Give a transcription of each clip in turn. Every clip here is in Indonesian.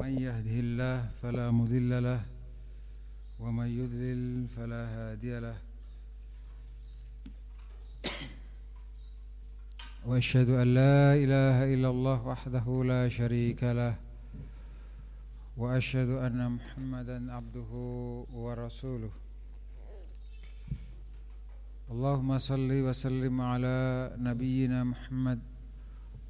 من يهده الله فلا مضل له ومن يضلل فلا هادي له. وأشهد أن لا إله إلا الله وحده لا شريك له وأشهد أن محمدا عبده ورسوله. اللهم صل وسلم على نبينا محمد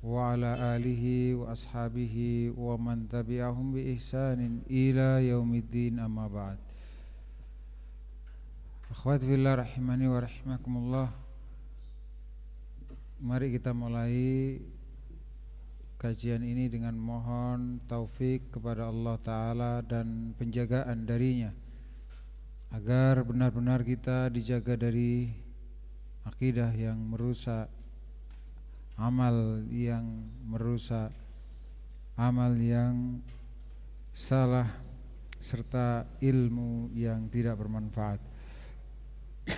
وعلى آله وأصحابه ومن تبعهم بإحسان إلى يوم الدين أما بعد Akhwat fillah rahimani wa rahimakumullah Mari kita mulai kajian ini dengan mohon taufik kepada Allah Ta'ala dan penjagaan darinya Agar benar-benar kita dijaga dari akidah yang merusak amal yang merusak, amal yang salah serta ilmu yang tidak bermanfaat.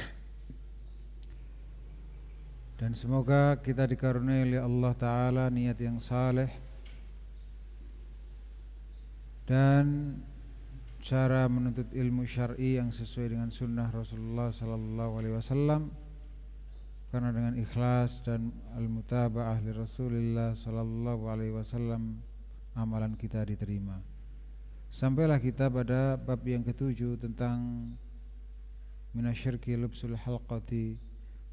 Dan semoga kita dikaruniai oleh Allah Ta'ala niat yang saleh Dan cara menuntut ilmu syar'i yang sesuai dengan sunnah Rasulullah Sallallahu Alaihi Wasallam karena dengan ikhlas dan al-mutaba'ah li Rasulillah sallallahu alaihi wasallam amalan kita diterima. Sampailah kita pada bab yang ketujuh tentang minasyirki lubsul halqati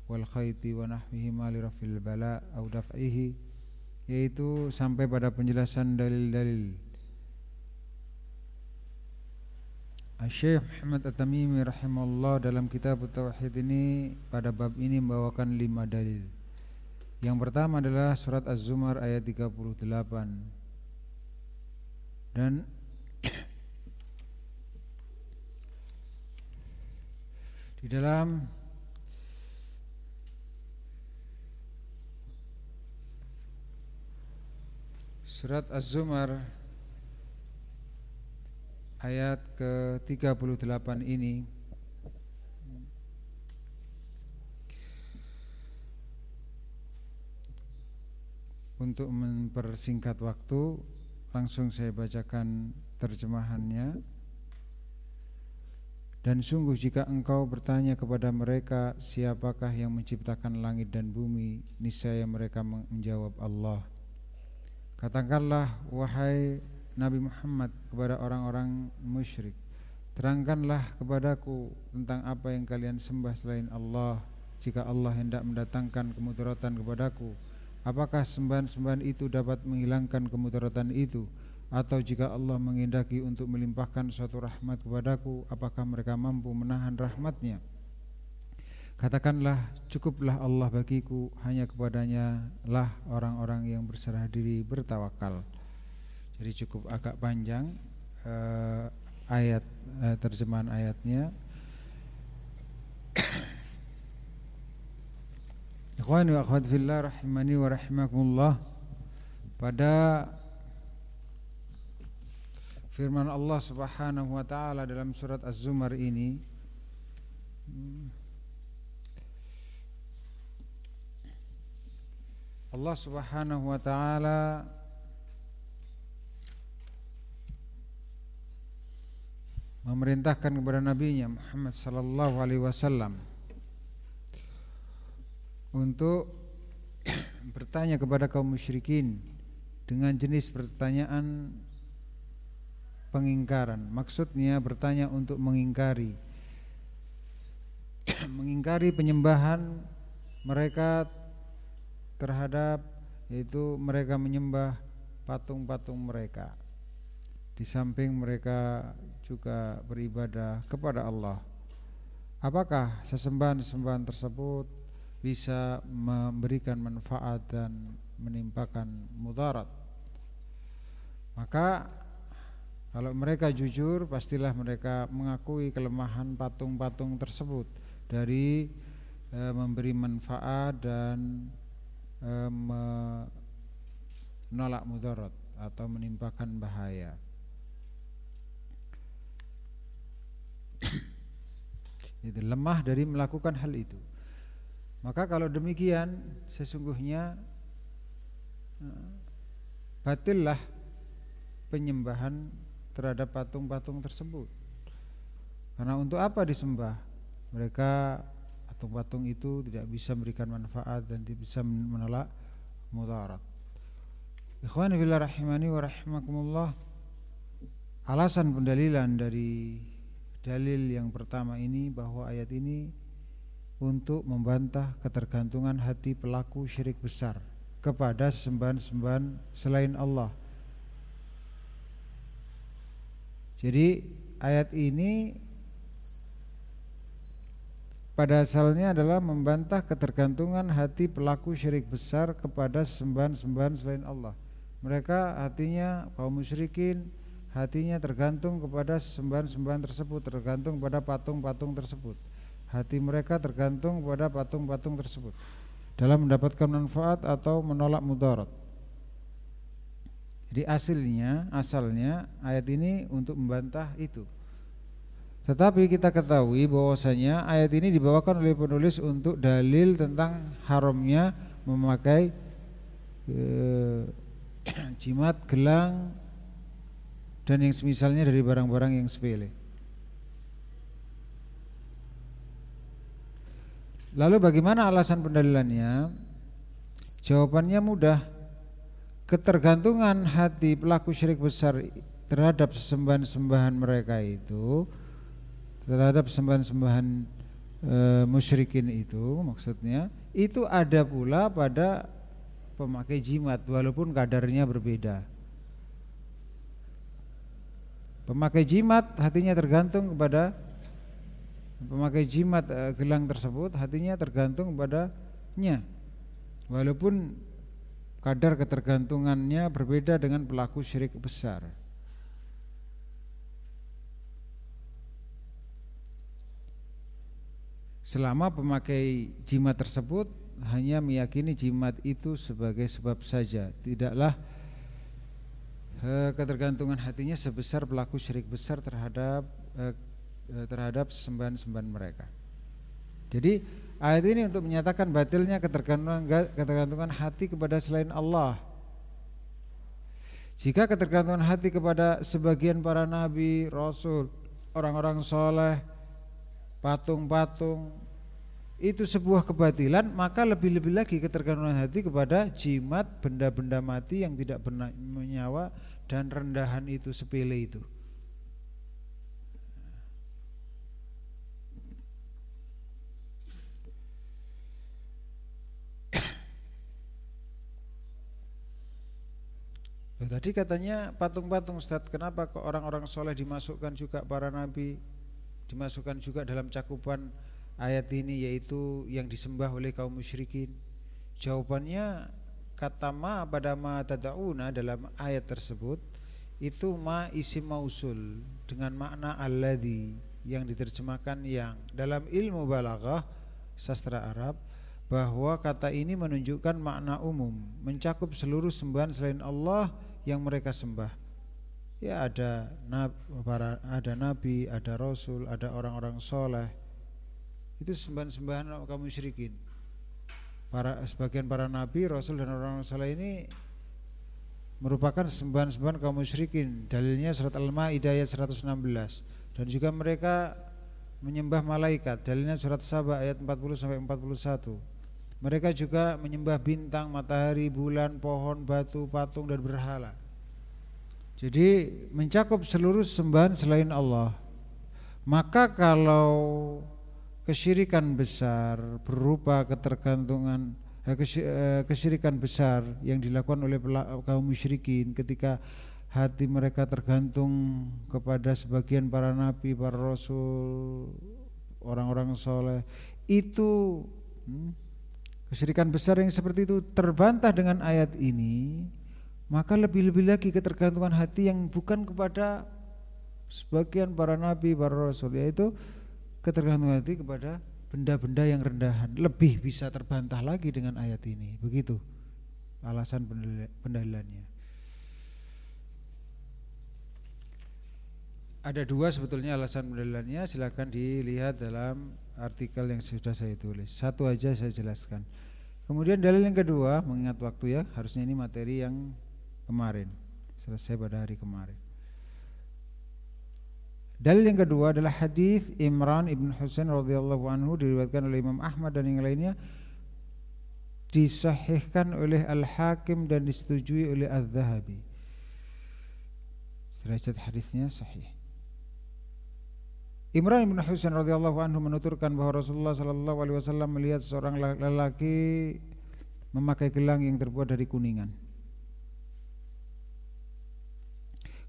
wal khayti wa nahwihi ma li rafil bala au daf'ihi yaitu sampai pada penjelasan dalil-dalil Syekh Muhammad At-Tamimi rahimahullah dalam kitab Tauhid ini pada bab ini membawakan lima dalil. Yang pertama adalah surat Az-Zumar ayat 38. Dan di dalam surat Az-Zumar ayat ke-38 ini. Untuk mempersingkat waktu Langsung saya bacakan terjemahannya. Dan sungguh jika engkau bertanya kepada mereka Siapakah yang menciptakan langit dan bumi Niscaya mereka menjawab Allah. Katakanlah wahai Nabi Muhammad kepada orang-orang musyrik Terangkanlah kepadaku tentang apa yang kalian sembah selain Allah. Jika Allah hendak mendatangkan kemudaratan kepadaku Apakah sembahan-sembahan itu dapat menghilangkan kemudaratan itu? Atau jika Allah mengendaki untuk melimpahkan suatu rahmat kepadaku Apakah mereka mampu menahan rahmatnya? Katakanlah cukuplah Allah bagiku Hanya kepadanya lah orang-orang yang berserah diri bertawakal jadi cukup agak panjang uh, ayat uh, terjemahan ayatnya. Ikhwani wa akhwat fillah rahimani wa rahimakumullah. Pada firman Allah Subhanahu wa taala dalam surat Az-Zumar ini Allah Subhanahu wa taala memerintahkan kepada nabinya Muhammad sallallahu alaihi wasallam untuk bertanya kepada kaum musyrikin dengan jenis pertanyaan pengingkaran. Maksudnya bertanya untuk mengingkari mengingkari penyembahan mereka terhadap yaitu mereka menyembah patung-patung mereka. Di samping mereka juga beribadah kepada Allah. Apakah sesembahan-sesembahan tersebut bisa memberikan manfaat dan menimpakan mudarat? Maka kalau mereka jujur pastilah mereka mengakui kelemahan patung-patung tersebut dari e, memberi manfaat dan e, menolak mudarat atau menimpakan bahaya. itu lemah dari melakukan hal itu. Maka kalau demikian sesungguhnya eh, batillah penyembahan terhadap patung-patung tersebut. Karena untuk apa disembah? Mereka patung-patung itu tidak bisa memberikan manfaat dan tidak bisa menolak mudarat. Ikhwani fillah rahimani wa rahimakumullah. Alasan pendalilan dari dalil yang pertama ini bahwa ayat ini untuk membantah ketergantungan hati pelaku syirik besar kepada sembahan-sembahan selain Allah. Jadi ayat ini pada asalnya adalah membantah ketergantungan hati pelaku syirik besar kepada sembahan-sembahan selain Allah. Mereka hatinya kaum musyrikin hatinya tergantung kepada sembahan-sembahan tersebut, tergantung pada patung-patung tersebut hati mereka tergantung pada patung-patung tersebut dalam mendapatkan manfaat atau menolak mudarat. Jadi asalnya, asalnya ayat ini untuk membantah itu. Tetapi kita ketahui bahwasanya ayat ini dibawakan oleh penulis untuk dalil tentang haramnya memakai eh, jimat, gelang dan yang semisalnya dari barang-barang yang sepele. Lalu bagaimana alasan pendalilannya? Jawabannya mudah. Ketergantungan hati pelaku syirik besar terhadap sembahan-sembahan mereka itu terhadap sembahan-sembahan e, musyrikin itu maksudnya itu ada pula pada pemakai jimat walaupun kadarnya berbeda. Pemakai jimat hatinya tergantung kepada pemakai jimat uh, gelang tersebut hatinya tergantung padanya walaupun kadar ketergantungannya berbeda dengan pelaku syirik besar. Selama pemakai jimat tersebut hanya meyakini jimat itu sebagai sebab saja tidaklah ketergantungan hatinya sebesar pelaku syirik besar terhadap uh, Eh, terhadap sembahan-sembahan mereka. Jadi ayat ini untuk menyatakan batilnya ketergantungan ketergantungan hati kepada selain Allah. Jika ketergantungan hati kepada sebagian para nabi, rasul, orang-orang soleh, patung-patung itu sebuah kebatilan, maka lebih-lebih lagi ketergantungan hati kepada jimat, benda-benda mati yang tidak bernyawa dan rendahan itu sepele itu. tadi katanya patung-patung Ustaz, kenapa kok orang-orang soleh dimasukkan juga para nabi, dimasukkan juga dalam cakupan ayat ini yaitu yang disembah oleh kaum musyrikin? Jawabannya kata ma pada ma tadauna dalam ayat tersebut itu ma isim mausul dengan makna alladhi yang diterjemahkan yang dalam ilmu balaghah sastra Arab bahwa kata ini menunjukkan makna umum mencakup seluruh sembahan selain Allah yang mereka sembah. Ya ada nabi, para ada nabi, ada rasul, ada orang-orang soleh. Itu sembahan-sembahan kaum musyrikin. Para sebagian para nabi, rasul dan orang-orang soleh ini merupakan sembahan-sembahan kaum musyrikin. Dalilnya surat Al-Maidah ayat 116 dan juga mereka menyembah malaikat. Dalilnya surat Sabah ayat 40 sampai 41. Mereka juga menyembah bintang, matahari, bulan, pohon, batu, patung dan berhala. Jadi mencakup seluruh sembahan selain Allah. Maka kalau kesyirikan besar berupa ketergantungan eh, eh, kesyirikan besar yang dilakukan oleh kaum musyrikin ketika hati mereka tergantung kepada sebagian para nabi, para rasul, orang-orang soleh. Itu hmm, Kesyirikan besar yang seperti itu terbantah dengan ayat ini maka lebih-lebih lagi ketergantungan hati yang bukan kepada sebagian para nabi, para rasul yaitu ketergantungan hati kepada benda-benda yang rendahan lebih bisa terbantah lagi dengan ayat ini. Begitu alasan pendalilannya. Ada dua sebetulnya alasan pendalilannya, silakan dilihat dalam artikel yang sudah saya tulis. Satu aja saya jelaskan. Kemudian dalil yang kedua, mengingat waktu ya, harusnya ini materi yang kemarin, selesai pada hari kemarin. Dalil yang kedua adalah hadis Imran ibn Husain radhiyallahu anhu diriwayatkan oleh Imam Ahmad dan yang lainnya disahihkan oleh Al-Hakim dan disetujui oleh Al-Zahabi. Derajat hadisnya sahih. Imran bin Husain radhiyallahu anhu menuturkan bahwa Rasulullah sallallahu alaihi wasallam melihat seorang lelaki memakai gelang yang terbuat dari kuningan.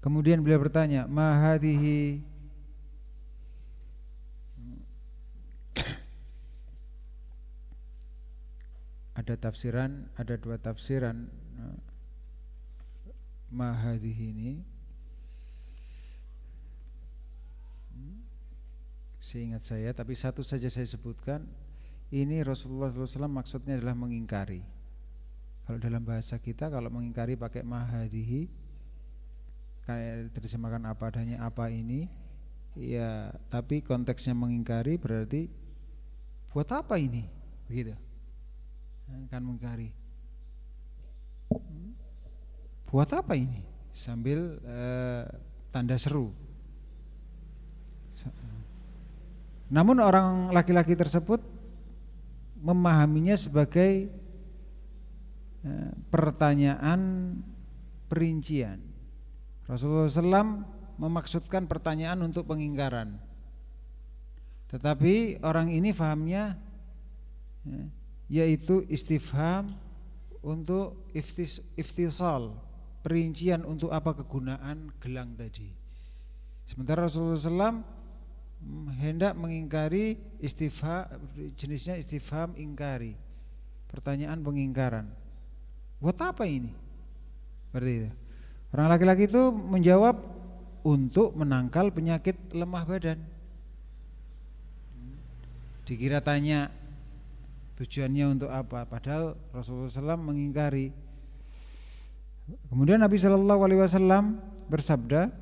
Kemudian beliau bertanya, "Ma hadhihi?" Ada tafsiran, ada dua tafsiran ma hadhihi ini. Seingat saya tapi satu saja saya sebutkan. Ini Rasulullah SAW maksudnya adalah mengingkari. Kalau dalam bahasa kita kalau mengingkari pakai mahadihi terjemahkan apa adanya apa ini ya tapi konteksnya mengingkari berarti buat apa ini? Begitu kan mengingkari buat apa ini sambil eh, tanda seru Namun orang laki-laki tersebut memahaminya sebagai eh, pertanyaan perincian. Rasulullah SAW memaksudkan pertanyaan untuk pengingkaran. Tetapi orang ini fahamnya eh, yaitu istifham untuk iftis, iftisal, perincian untuk apa kegunaan gelang tadi. Sementara Rasulullah SAW hendak mengingkari istifham jenisnya istifham ingkari. Pertanyaan pengingkaran. Buat apa ini? Berarti itu. Orang laki-laki itu menjawab untuk menangkal penyakit lemah badan. Dikira tanya tujuannya untuk apa? Padahal Rasulullah SAW mengingkari. Kemudian Nabi Wasallam bersabda,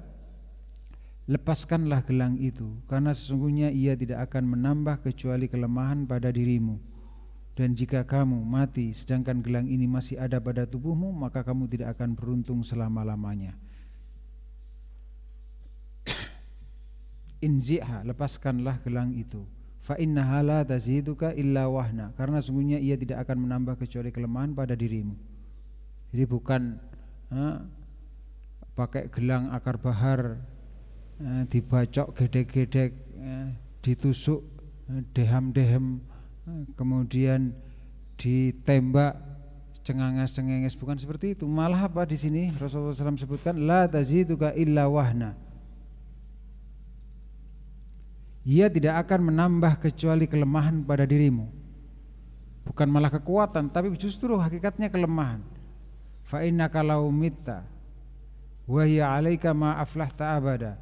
Lepaskanlah gelang itu karena sesungguhnya ia tidak akan menambah kecuali kelemahan pada dirimu. Dan jika kamu mati sedangkan gelang ini masih ada pada tubuhmu maka kamu tidak akan beruntung selama-lamanya. Inzi'ha lepaskanlah gelang itu. Fa innaha la taziduka illa wahna. Karena sesungguhnya ia tidak akan menambah kecuali kelemahan pada dirimu. Jadi bukan ha, pakai gelang akar bahar Eh, dibacok gedek-gedek eh, ditusuk eh, deham-dehem kemudian ditembak cengangas-cengenges. Bukan seperti itu. Malah apa di sini Rasulullah SAW sebutkan la taziduka illa wahna ia tidak akan menambah kecuali kelemahan pada dirimu. Bukan malah kekuatan tapi justru hakikatnya kelemahan. Fa innaka law mitta wa hiya 'alaika ma aflahta abada.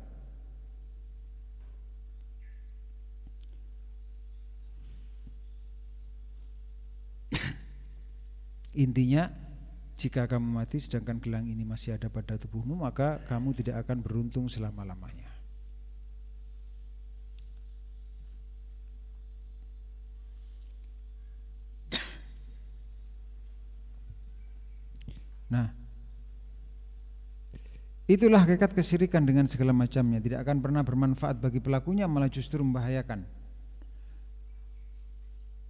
Intinya jika kamu mati sedangkan gelang ini masih ada pada tubuhmu maka kamu tidak akan beruntung selama-lamanya. Nah, itulah hakikat kesyirikan dengan segala macamnya, tidak akan pernah bermanfaat bagi pelakunya malah justru membahayakan.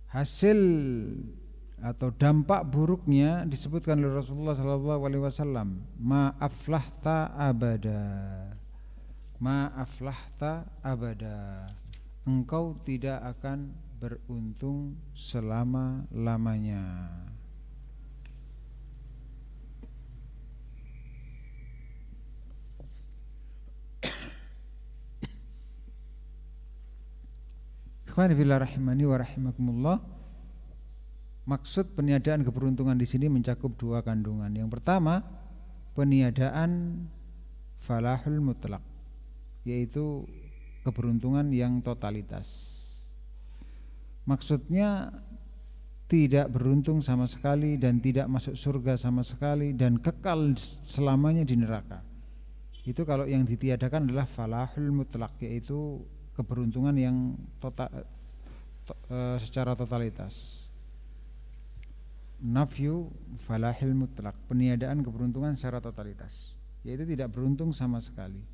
Hasil atau dampak buruknya disebutkan oleh Rasulullah sallallahu alaihi wasallam ma aflahta abada. Ma aflahta abada. Engkau tidak akan beruntung selama-lamanya Ikhwani fillah rahimani wa rahimakumullah Maksud peniadaan keberuntungan di sini mencakup dua kandungan. Yang pertama, peniadaan falahul mutlak yaitu keberuntungan yang totalitas. Maksudnya tidak beruntung sama sekali dan tidak masuk surga sama sekali dan kekal selamanya di neraka. Itu kalau yang ditiadakan adalah falahul mutlak yaitu keberuntungan yang total to, e, secara totalitas. Nafyu falahil mutlak, peniadaan keberuntungan secara totalitas, yaitu tidak beruntung sama sekali.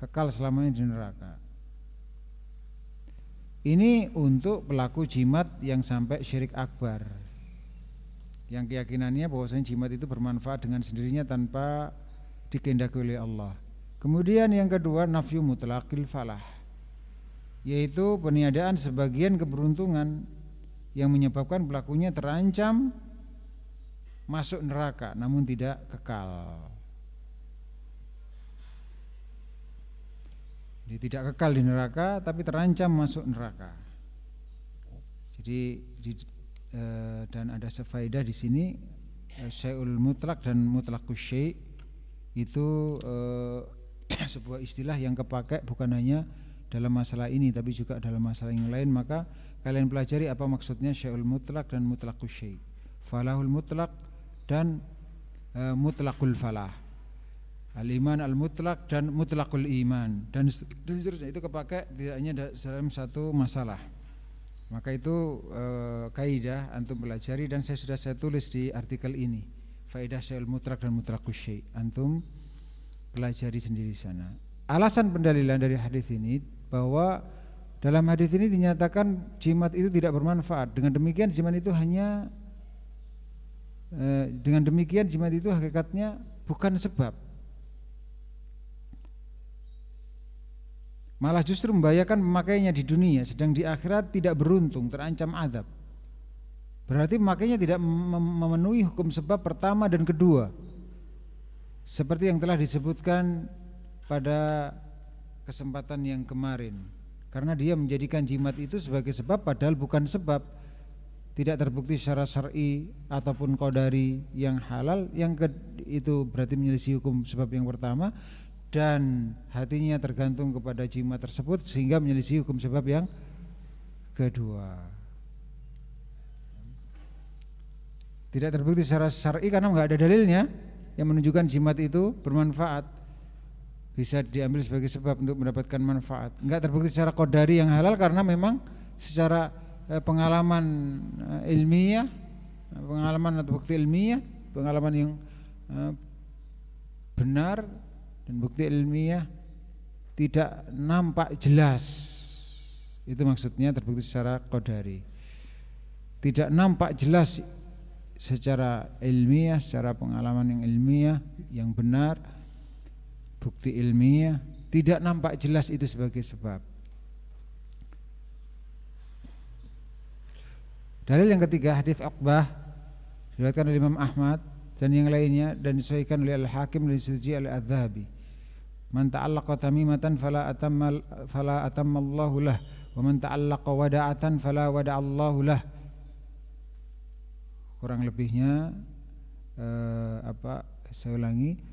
Kekal selamanya di neraka. Ini untuk pelaku jimat yang sampai syirik akbar. Yang keyakinannya bahwasanya jimat itu bermanfaat dengan sendirinya tanpa dikehendaki oleh Allah. Kemudian yang kedua nafyu mutlakil falah yaitu peniadaan sebagian keberuntungan yang menyebabkan pelakunya terancam masuk neraka namun tidak kekal. Jadi tidak kekal di neraka tapi terancam masuk neraka. Jadi di, e, dan ada sefaidah di sini e, syai'ul mutlak dan mutlakus syai' itu e, sebuah istilah yang kepakai bukan hanya dalam masalah ini tapi juga dalam masalah yang lain maka kalian pelajari apa maksudnya syai'ul mutlak dan mutlakus syai' falahul mutlak dan e, mutlakul falah Al-iman al-mutlak dan mutlakul iman dan, dan seterusnya itu kepakai tidak hanya dalam satu masalah. Maka itu e, kaidah antum pelajari dan saya sudah saya tulis di artikel ini. Faedah syai'ul mutlak dan mutlakus syai'. Antum pelajari sendiri sana. Alasan pendalilan dari hadis ini bahwa dalam hadis ini dinyatakan jimat itu tidak bermanfaat. Dengan demikian jimat itu hanya e, dengan demikian jimat itu hakikatnya bukan sebab. Malah justru membahayakan pemakainya di dunia Sedang di akhirat tidak beruntung Terancam adab Berarti pemakainya tidak memenuhi hukum sebab pertama dan kedua. Seperti yang telah disebutkan pada kesempatan yang kemarin Karena dia menjadikan jimat itu sebagai sebab Padahal bukan sebab Tidak terbukti secara syar'i Ataupun kodari yang halal Yang itu berarti menyelisih hukum sebab yang pertama dan hatinya tergantung kepada jimat tersebut sehingga menyelisih hukum sebab yang kedua. Tidak terbukti secara syar'i karena nggak ada dalilnya yang menunjukkan jimat itu bermanfaat. Bisa diambil sebagai sebab untuk mendapatkan manfaat. Enggak terbukti secara kodari yang halal karena memang secara eh, pengalaman eh, ilmiah, pengalaman atau bukti ilmiah, pengalaman yang eh, benar dan bukti ilmiah tidak nampak jelas itu maksudnya terbukti secara kodari tidak nampak jelas secara ilmiah secara pengalaman yang ilmiah yang benar bukti ilmiah tidak nampak jelas itu sebagai sebab dalil yang ketiga hadis Uqbah diriwayatkan oleh Imam Ahmad dan yang lainnya dan disahihkan oleh Al-Hakim dan disetujui oleh Adz-Dzahabi. Man ta'allaqa tamimatan fala atamma fala atamma Allahu lah wa man ta'allaqa wada'atan fala wada'allahu lah. Kurang lebihnya eh, apa saya ulangi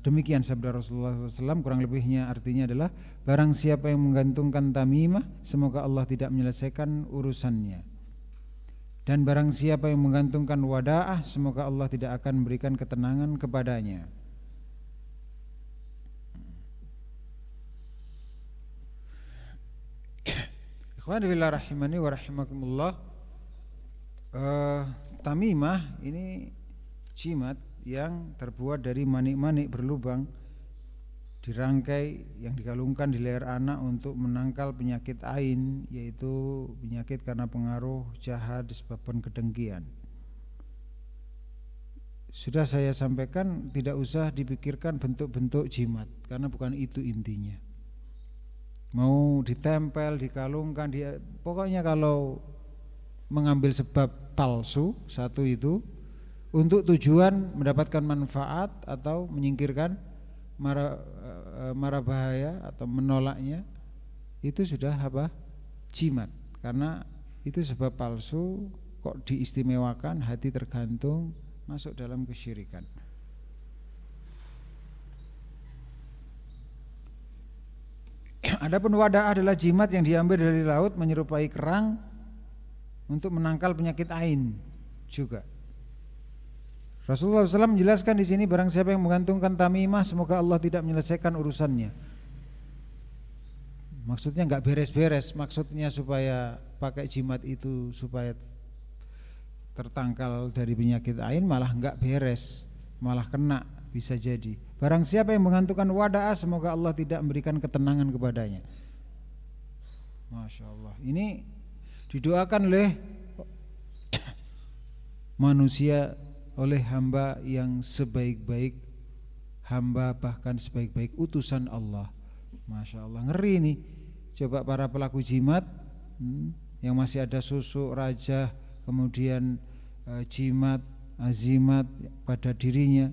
demikian sabda Rasulullah SAW kurang lebihnya artinya adalah barang siapa yang menggantungkan tamimah semoga Allah tidak menyelesaikan urusannya. Dan barang siapa yang menggantungkan wadaah Semoga Allah tidak akan memberikan ketenangan kepadanya. Ikhwan billah rahimani wa rahimakumullah. Uh, Tamimah ini jimat yang terbuat dari manik-manik berlubang dirangkai yang dikalungkan di leher anak untuk menangkal penyakit ain yaitu penyakit karena pengaruh jahat disebabkan kedengkian. Sudah saya sampaikan tidak usah dipikirkan bentuk-bentuk jimat karena bukan itu intinya. Mau ditempel, dikalungkan, dia pokoknya kalau mengambil sebab palsu satu itu untuk tujuan mendapatkan manfaat atau menyingkirkan mara eh, eh, mara bahaya atau menolaknya itu sudah apa? Jimat. Karena itu sebab palsu kok diistimewakan hati tergantung masuk dalam kesyirikan. Adapun wadah adalah jimat yang diambil dari laut menyerupai kerang untuk menangkal penyakit ain juga. Rasulullah SAW menjelaskan di sini barang siapa yang menggantungkan tamimah semoga Allah tidak menyelesaikan urusannya. Maksudnya nggak beres-beres, maksudnya supaya pakai jimat itu supaya tertangkal dari penyakit ain malah nggak beres, malah kena bisa jadi. Barang siapa yang menggantungkan wadah semoga Allah tidak memberikan ketenangan kepadanya. Masya Allah. Ini didoakan oleh manusia oleh hamba yang sebaik-baik hamba bahkan sebaik-baik utusan Allah. Masya Allah ngeri nih. Coba para pelaku jimat hmm, yang masih ada susu raja, kemudian e, jimat, azimat pada dirinya,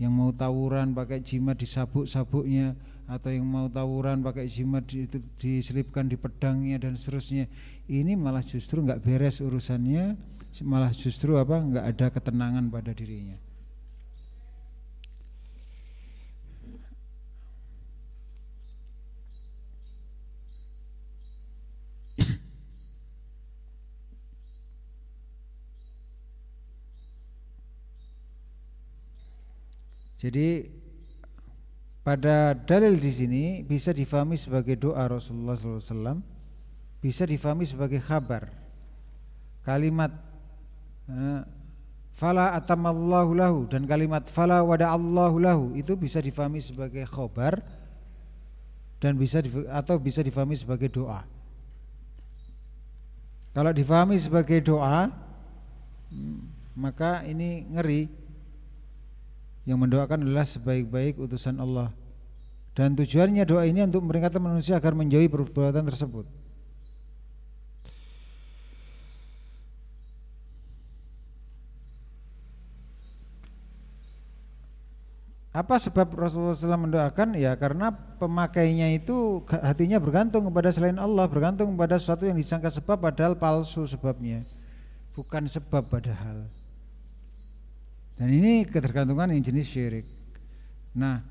yang mau tawuran pakai jimat di sabuk-sabuknya, atau yang mau tawuran pakai jimat di, diselipkan di pedangnya dan seterusnya. Ini malah justru nggak beres urusannya malah justru apa nggak ada ketenangan pada dirinya. Jadi pada dalil di sini bisa difahami sebagai doa Rasulullah SAW, bisa difahami sebagai kabar. Kalimat fala atamallahu lahu dan kalimat fala wada'allahu lahu itu bisa difahami sebagai khobar dan bisa atau bisa difahami sebagai doa. Kalau difahami sebagai doa hmm, maka ini ngeri yang mendoakan adalah sebaik-baik utusan Allah dan tujuannya doa ini untuk memperingatkan manusia agar menjauhi perbuatan tersebut. Apa sebab Rasulullah SAW mendoakan? Ya karena pemakainya itu hatinya bergantung kepada selain Allah, bergantung kepada sesuatu yang disangka sebab padahal palsu sebabnya, bukan sebab padahal. Dan ini ketergantungan yang jenis syirik. Nah,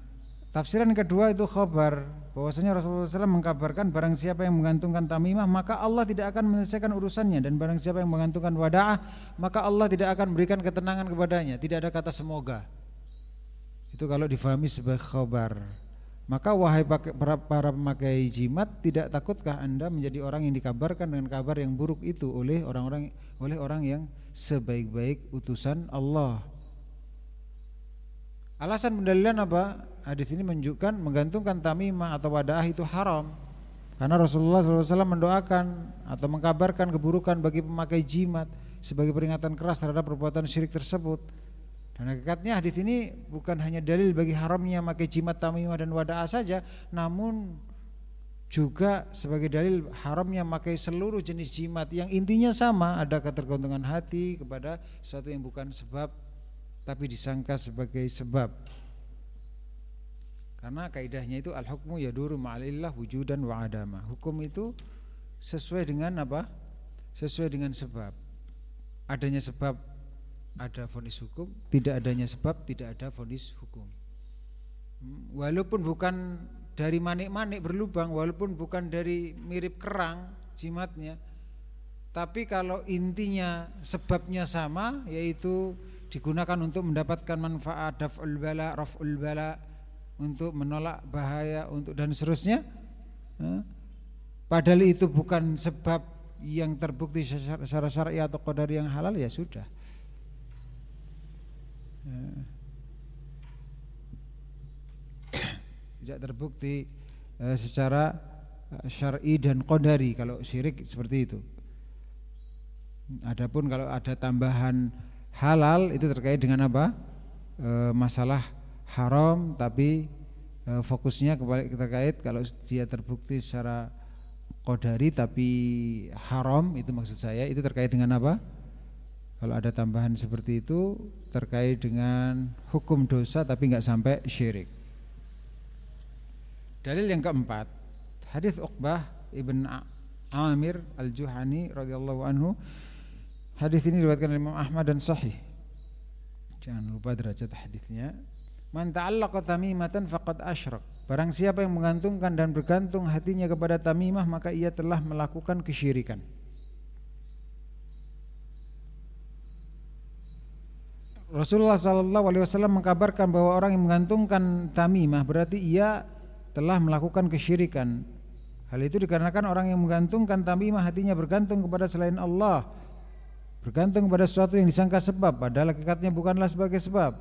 tafsiran kedua itu khabar bahwasanya Rasulullah SAW mengkabarkan barang siapa yang menggantungkan tamimah maka Allah tidak akan menyelesaikan urusannya dan barang siapa yang menggantungkan wadaah maka Allah tidak akan memberikan ketenangan kepadanya. Tidak ada kata semoga. Itu kalau difahami sebagai khabar. Maka wahai para, para pemakai jimat tidak takutkah Anda menjadi orang yang dikabarkan dengan kabar yang buruk itu oleh orang-orang oleh orang yang sebaik-baik utusan Allah. Alasan pendalilan apa? Hadis ini menunjukkan menggantungkan tamimah atau wadaah itu haram. Karena Rasulullah SAW mendoakan atau mengkabarkan keburukan bagi pemakai jimat sebagai peringatan keras terhadap perbuatan syirik tersebut. Dan hakikatnya hadis ini bukan hanya dalil bagi haramnya memakai jimat tamimah dan wada'a saja, namun juga sebagai dalil haramnya memakai seluruh jenis jimat yang intinya sama, ada ketergantungan hati kepada sesuatu yang bukan sebab tapi disangka sebagai sebab. Karena kaidahnya itu al-hukmu yaduru ma'alillah wujudan wa adama. Hukum itu sesuai dengan apa? Sesuai dengan sebab. Adanya sebab ada vonis hukum, tidak adanya sebab tidak ada vonis hukum. Hmm, walaupun bukan dari manik-manik berlubang, walaupun bukan dari mirip kerang jimatnya, tapi kalau intinya sebabnya sama yaitu digunakan untuk mendapatkan manfaat daf'ul bala, raf'ul bala untuk menolak bahaya untuk dan seterusnya. Padahal itu bukan sebab yang terbukti secara syar'i atau qadari yang halal ya sudah. tidak terbukti eh, secara eh, syar'i dan qadari kalau syirik seperti itu. Adapun kalau ada tambahan halal itu terkait dengan apa? Masalah haram tapi fokusnya terkait kalau dia terbukti secara qadari tapi haram itu maksud saya itu terkait dengan apa? Kalau ada tambahan seperti itu terkait dengan hukum dosa tapi nggak sampai syirik. Dalil yang keempat, hadis Uqbah ibn Amir al-Juhani radhiyallahu anhu. Hadis ini diriwayatkan oleh Imam Ahmad dan sahih. Jangan lupa derajat hadisnya. Man ta'allaqa tamimatan faqad asyrak. Barang siapa yang menggantungkan dan bergantung hatinya kepada tamimah maka ia telah melakukan kesyirikan. Rasulullah Shallallahu Alaihi Wasallam mengkabarkan bahwa orang yang menggantungkan tamimah berarti ia telah melakukan kesyirikan. Hal itu dikarenakan orang yang menggantungkan tamimah hatinya bergantung kepada selain Allah, bergantung kepada sesuatu yang disangka sebab, padahal hakikatnya bukanlah sebagai sebab.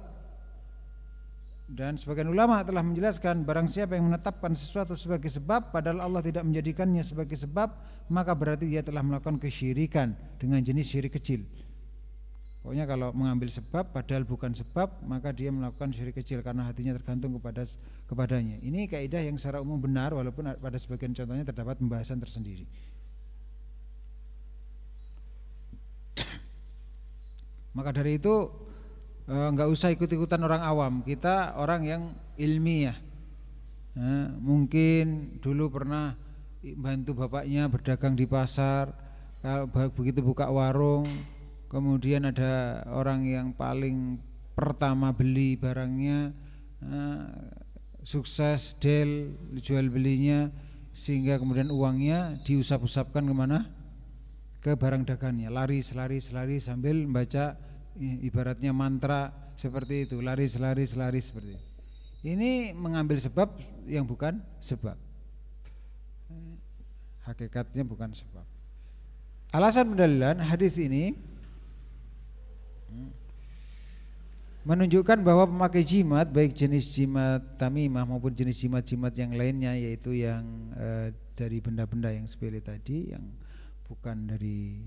Dan sebagian ulama telah menjelaskan barang siapa yang menetapkan sesuatu sebagai sebab padahal Allah tidak menjadikannya sebagai sebab maka berarti dia telah melakukan kesyirikan dengan jenis syirik kecil. Pokoknya kalau mengambil sebab padahal bukan sebab maka dia melakukan syirik kecil karena hatinya tergantung kepada kepadanya. Ini kaidah yang secara umum benar walaupun pada sebagian contohnya terdapat pembahasan tersendiri. Maka dari itu enggak eh, usah ikut-ikutan orang awam. Kita orang yang ilmiah. Ya, mungkin dulu pernah bantu bapaknya berdagang di pasar. Kalau begitu buka warung, kemudian ada orang yang paling pertama beli barangnya eh, sukses del jual belinya sehingga kemudian uangnya diusap-usapkan ke mana? Ke barang dagangnya lari selari selari sambil membaca ibaratnya mantra seperti itu. Lari selari selari seperti itu. ini mengambil sebab yang bukan sebab. Hakikatnya bukan sebab. Alasan pendalilan hadis ini menunjukkan bahwa pemakai jimat baik jenis jimat tamimah maupun jenis jimat-jimat yang lainnya yaitu yang e, dari benda-benda yang sepele tadi yang bukan dari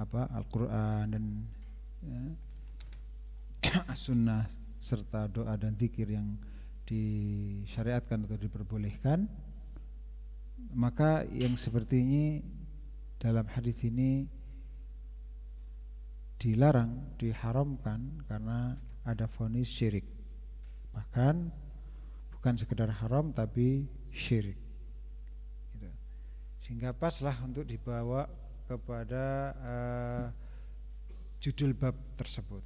apa Al-Qur'an dan ya, sunnah serta doa dan zikir yang disyariatkan atau diperbolehkan maka yang seperti ini dalam hadis ini dilarang, diharamkan karena ada vonis syirik. Bahkan bukan sekedar haram tapi syirik. Gitu. Sehingga paslah untuk dibawa kepada uh, judul bab tersebut.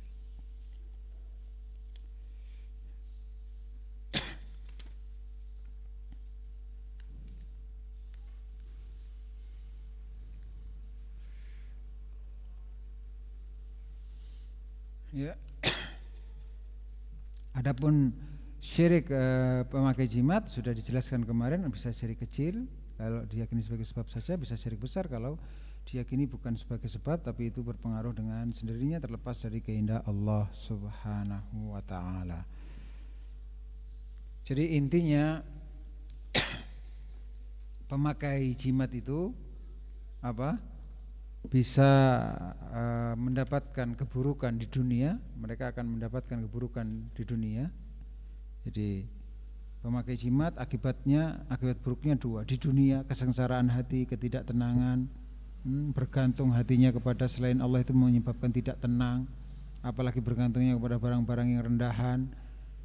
Ya. Adapun syirik e, pemakai jimat sudah dijelaskan kemarin bisa syirik kecil kalau diyakini sebagai sebab saja bisa syirik besar kalau diyakini bukan sebagai sebab tapi itu berpengaruh dengan sendirinya terlepas dari kehendak Allah Subhanahu wa taala. Jadi intinya pemakai jimat itu apa? Bisa uh, mendapatkan keburukan di dunia, mereka akan mendapatkan keburukan di dunia. Jadi pemakai jimat akibatnya akibat buruknya dua di dunia kesengsaraan hati, ketidaktenangan, hmm, bergantung hatinya kepada selain Allah itu menyebabkan tidak tenang, apalagi bergantungnya kepada barang-barang yang rendahan.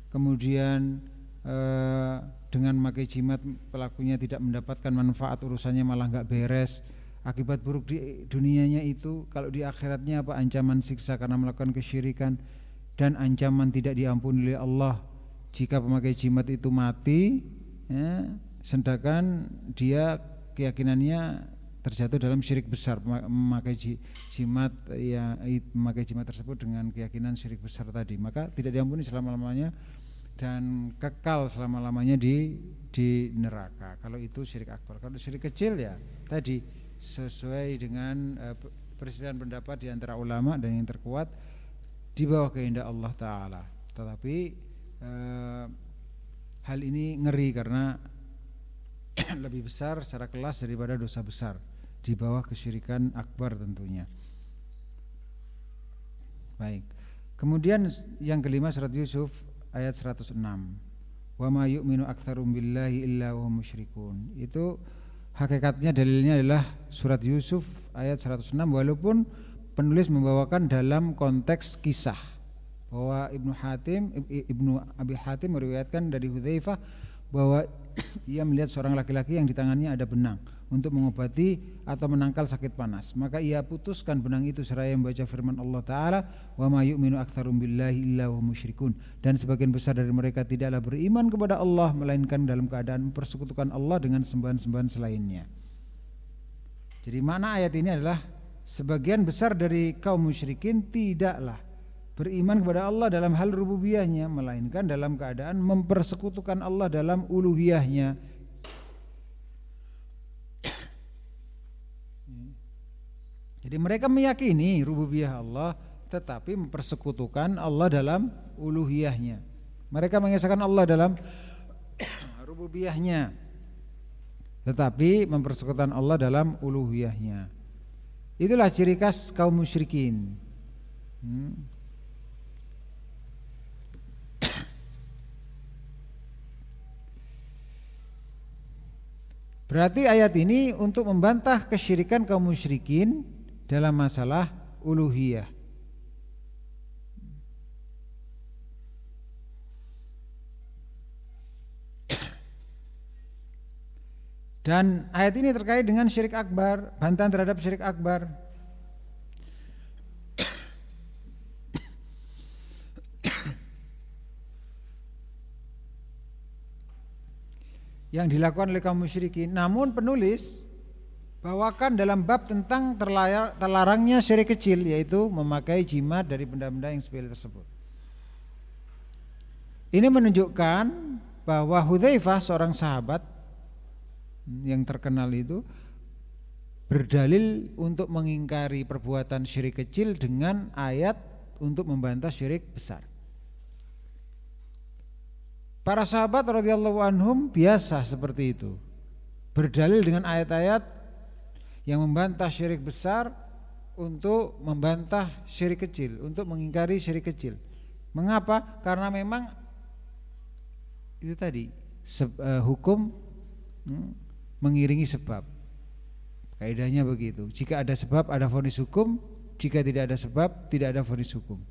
Kemudian uh, dengan memakai jimat pelakunya tidak mendapatkan manfaat urusannya malah nggak beres Akibat buruk di dunianya itu kalau di akhiratnya apa? Ancaman siksa karena melakukan kesyirikan dan ancaman tidak diampuni oleh Allah. Jika pemakai jimat itu mati ya, sedangkan dia keyakinannya terjatuh dalam syirik besar. Memakai jimat ya memakai jimat tersebut dengan keyakinan syirik besar tadi. Maka tidak diampuni selama-lamanya dan kekal selama-lamanya di di neraka. Kalau itu syirik akbar. Kalau syirik kecil ya tadi sesuai dengan uh, pendapat di antara ulama dan yang terkuat di bawah kehendak Allah taala. Tetapi uh, hal ini ngeri karena lebih besar secara kelas daripada dosa besar di bawah kesyirikan akbar tentunya. Baik. Kemudian yang kelima surat Yusuf ayat 106. Wa ma yu'minu aktsarum billahi illa wa musyrikun. Itu hakikatnya dalilnya adalah surat Yusuf ayat 106 walaupun penulis membawakan dalam konteks kisah. Bahwa Ibnu Hatim Ibnu Abi Hatim meriwayatkan dari Hudzaifah bahwa ia melihat seorang laki-laki yang di tangannya ada benang untuk mengobati atau menangkal sakit panas. Maka ia putuskan benang itu seraya membaca firman Allah Ta'ala wa ma yu'minu aktsarum billahi illa wa musyrikun dan sebagian besar dari mereka tidaklah beriman kepada Allah melainkan dalam keadaan mempersekutukan Allah dengan sembahan-sembahan selainnya. Jadi mana ayat ini adalah sebagian besar dari kaum musyrikin tidaklah beriman kepada Allah dalam hal rububiyahnya melainkan dalam keadaan mempersekutukan Allah dalam uluhiyahnya Jadi mereka meyakini rububiyah Allah tetapi mempersekutukan Allah dalam uluhiyahnya. Mereka mengesahkan Allah dalam rububiyahnya tetapi mempersekutukan Allah dalam uluhiyahnya. Itulah ciri khas kaum musyrikin. Hmm. Berarti ayat ini untuk membantah kesyirikan kaum musyrikin dalam masalah uluhiyah. Dan ayat ini terkait dengan syirik akbar, bantahan terhadap syirik akbar. yang dilakukan oleh kaum musyrikin. Namun penulis bawakan dalam bab tentang terlayar, terlarangnya syirik kecil yaitu memakai jimat dari benda-benda yang sepele tersebut. Ini menunjukkan bahwa Hudzaifah seorang sahabat yang terkenal itu berdalil untuk mengingkari perbuatan syirik kecil dengan ayat untuk membantah syirik besar. Para sahabat radhiyallahu anhum biasa seperti itu. Berdalil dengan ayat-ayat yang membantah syirik besar untuk membantah syirik kecil, untuk mengingkari syirik kecil. Mengapa? Karena memang itu tadi uh, hukum hmm, mengiringi sebab. Kaidahnya begitu. Jika ada sebab ada vonis hukum, jika tidak ada sebab tidak ada vonis hukum.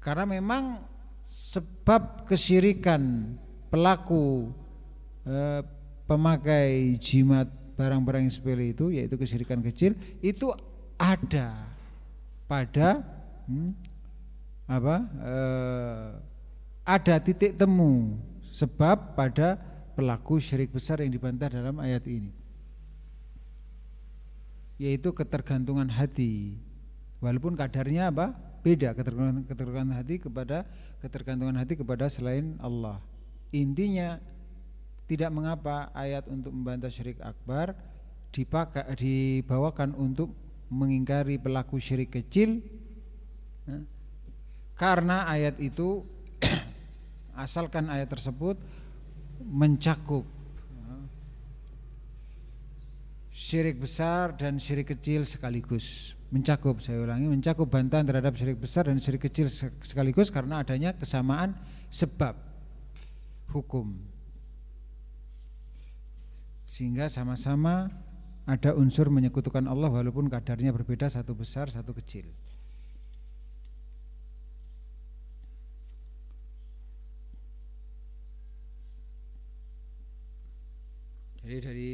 Karena memang sebab kesyirikan pelaku eh, pemakai jimat barang-barang yang sepele itu yaitu kesyirikan kecil itu ada pada hmm, apa eh, ada titik temu sebab pada pelaku syirik besar yang dibantah dalam ayat ini. Yaitu ketergantungan hati. Walaupun kadarnya apa? Beda ketergantungan, ketergantungan hati kepada ketergantungan hati kepada selain Allah. Intinya tidak mengapa ayat untuk membantah syirik akbar dipakai, dibawakan untuk mengingkari pelaku syirik kecil ya. karena ayat itu asalkan ayat tersebut mencakup ya, syirik besar dan syirik kecil sekaligus. Mencakup saya ulangi mencakup bantahan terhadap syirik besar dan syirik kecil sekaligus karena adanya kesamaan sebab hukum sehingga sama-sama ada unsur menyekutukan Allah walaupun kadarnya berbeda satu besar satu kecil. Jadi dari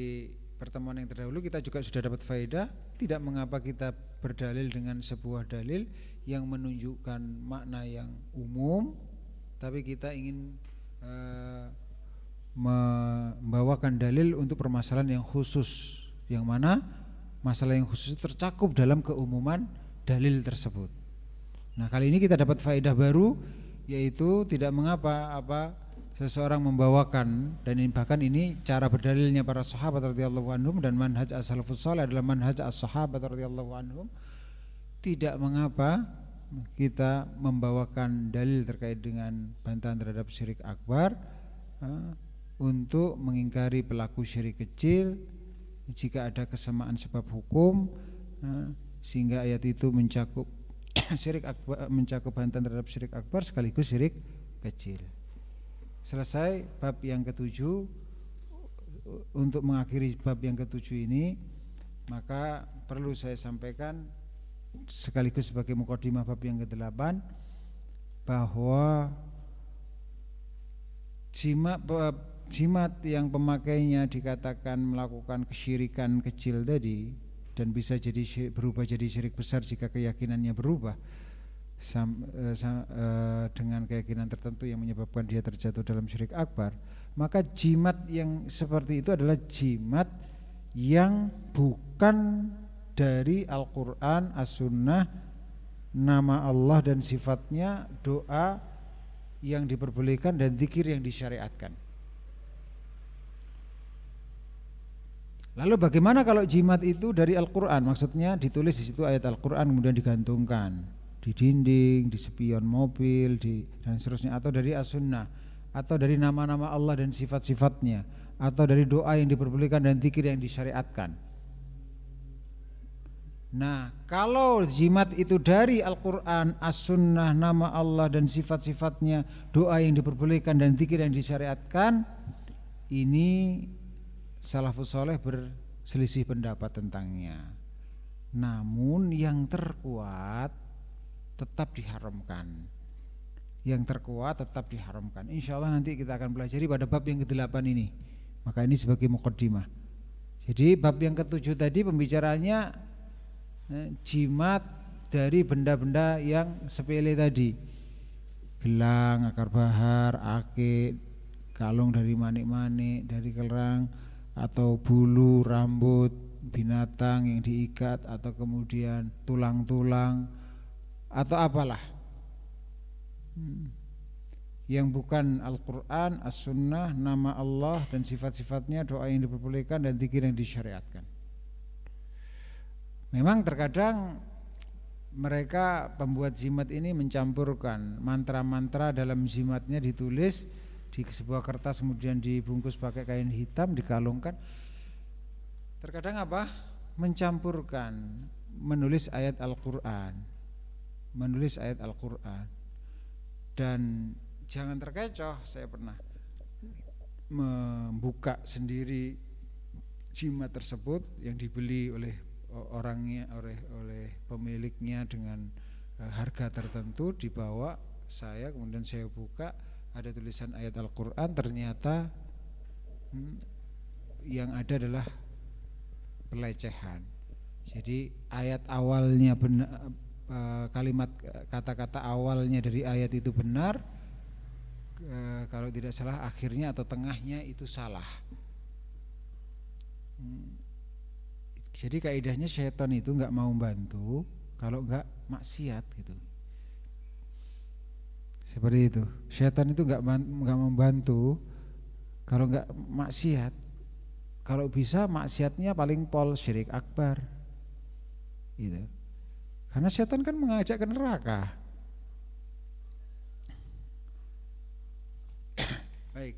pertemuan yang terdahulu kita juga sudah dapat faedah tidak mengapa kita berdalil dengan sebuah dalil yang menunjukkan makna yang umum tapi kita ingin uh, membawakan dalil untuk permasalahan yang khusus yang mana masalah yang khusus tercakup dalam keumuman dalil tersebut. Nah, kali ini kita dapat faedah baru yaitu tidak mengapa apa seseorang membawakan dan ini bahkan ini cara berdalilnya para sahabat radhiyallahu anhum dan manhaj as-salafus saleh adalah manhaj as-sahabat radhiyallahu anhum tidak mengapa kita membawakan dalil terkait dengan bantahan terhadap syirik akbar untuk mengingkari pelaku syirik kecil jika ada kesamaan sebab hukum sehingga ayat itu mencakup syirik akbar mencakup bantahan terhadap syirik akbar sekaligus syirik kecil. Selesai bab yang ketujuh untuk mengakhiri bab yang ketujuh ini maka perlu saya sampaikan sekaligus sebagai mukadimah bab yang kedelapan bahwa jimat jimat yang pemakainya dikatakan melakukan kesyirikan kecil tadi dan bisa jadi berubah jadi syirik besar jika keyakinannya berubah sam, uh, sam, uh, dengan keyakinan tertentu yang menyebabkan dia terjatuh dalam syirik akbar maka jimat yang seperti itu adalah jimat yang bukan dari Al-Quran, As-Sunnah, nama Allah dan sifatnya, doa yang diperbolehkan dan zikir yang disyariatkan. Lalu bagaimana kalau jimat itu dari Al-Quran? Maksudnya ditulis di situ ayat Al-Quran kemudian digantungkan di dinding, di spion mobil, di dan seterusnya atau dari as-sunnah atau dari nama-nama Allah dan sifat-sifatnya atau dari doa yang diperbolehkan dan zikir yang disyariatkan. Nah, kalau jimat itu dari Al-Quran, As-Sunnah, nama Allah dan sifat-sifatnya, doa yang diperbolehkan dan zikir yang disyariatkan, ini salafus soleh berselisih pendapat tentangnya. Namun yang terkuat tetap diharamkan. Yang terkuat tetap diharamkan. Insya Allah nanti kita akan pelajari pada bab yang ke-8 ini. Maka ini sebagai mukaddimah. Jadi bab yang ketujuh tadi pembicaranya Eh, jimat dari benda-benda yang sepele tadi gelang, akar bahar, ake, kalung dari manik-manik, dari kerang atau bulu, rambut, binatang yang diikat atau kemudian tulang-tulang atau apalah hmm. yang bukan Al-Quran, As-Sunnah, nama Allah dan sifat-sifatnya, doa yang diperbolehkan dan zikir yang disyariatkan. Memang terkadang mereka pembuat jimat ini mencampurkan mantra-mantra dalam jimatnya ditulis di sebuah kertas kemudian dibungkus pakai kain hitam dikalungkan. Terkadang apa? Mencampurkan menulis ayat Al-Qur'an. Menulis ayat Al-Qur'an. Dan jangan terkecoh, saya pernah membuka sendiri jimat tersebut yang dibeli oleh orangnya oleh oleh pemiliknya dengan uh, harga tertentu dibawa saya kemudian saya buka ada tulisan ayat Al-Qur'an ternyata hmm, yang ada adalah pelecehan. Jadi ayat awalnya benar uh, kalimat kata-kata awalnya dari ayat itu benar uh, kalau tidak salah akhirnya atau tengahnya itu salah. Hmm jadi kaidahnya setan itu nggak mau bantu kalau nggak maksiat gitu. Seperti itu. Setan itu nggak nggak membantu kalau nggak maksiat. Kalau bisa maksiatnya paling pol syirik akbar. Gitu. Karena setan kan mengajak ke neraka. Baik.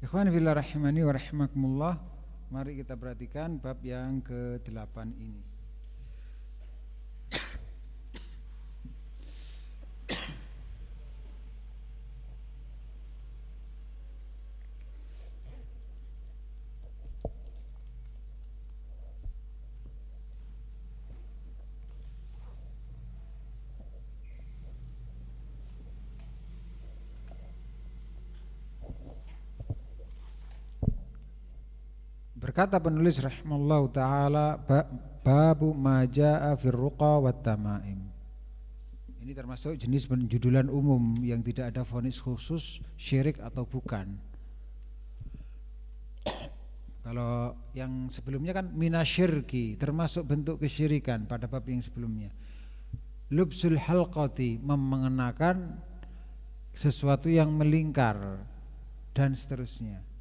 Ikhwan fillah rahimani wa rahimakumullah. Mari kita perhatikan bab yang ke-8 ini. Berkata penulis rahimallahu taala babu majaa fir ruqa wat tamaim. Ini termasuk jenis penjudulan umum yang tidak ada fonis khusus syirik atau bukan. Kalau yang sebelumnya kan minasyirki termasuk bentuk kesyirikan pada bab yang sebelumnya. Lubsul halqati mengenakan sesuatu yang melingkar dan seterusnya.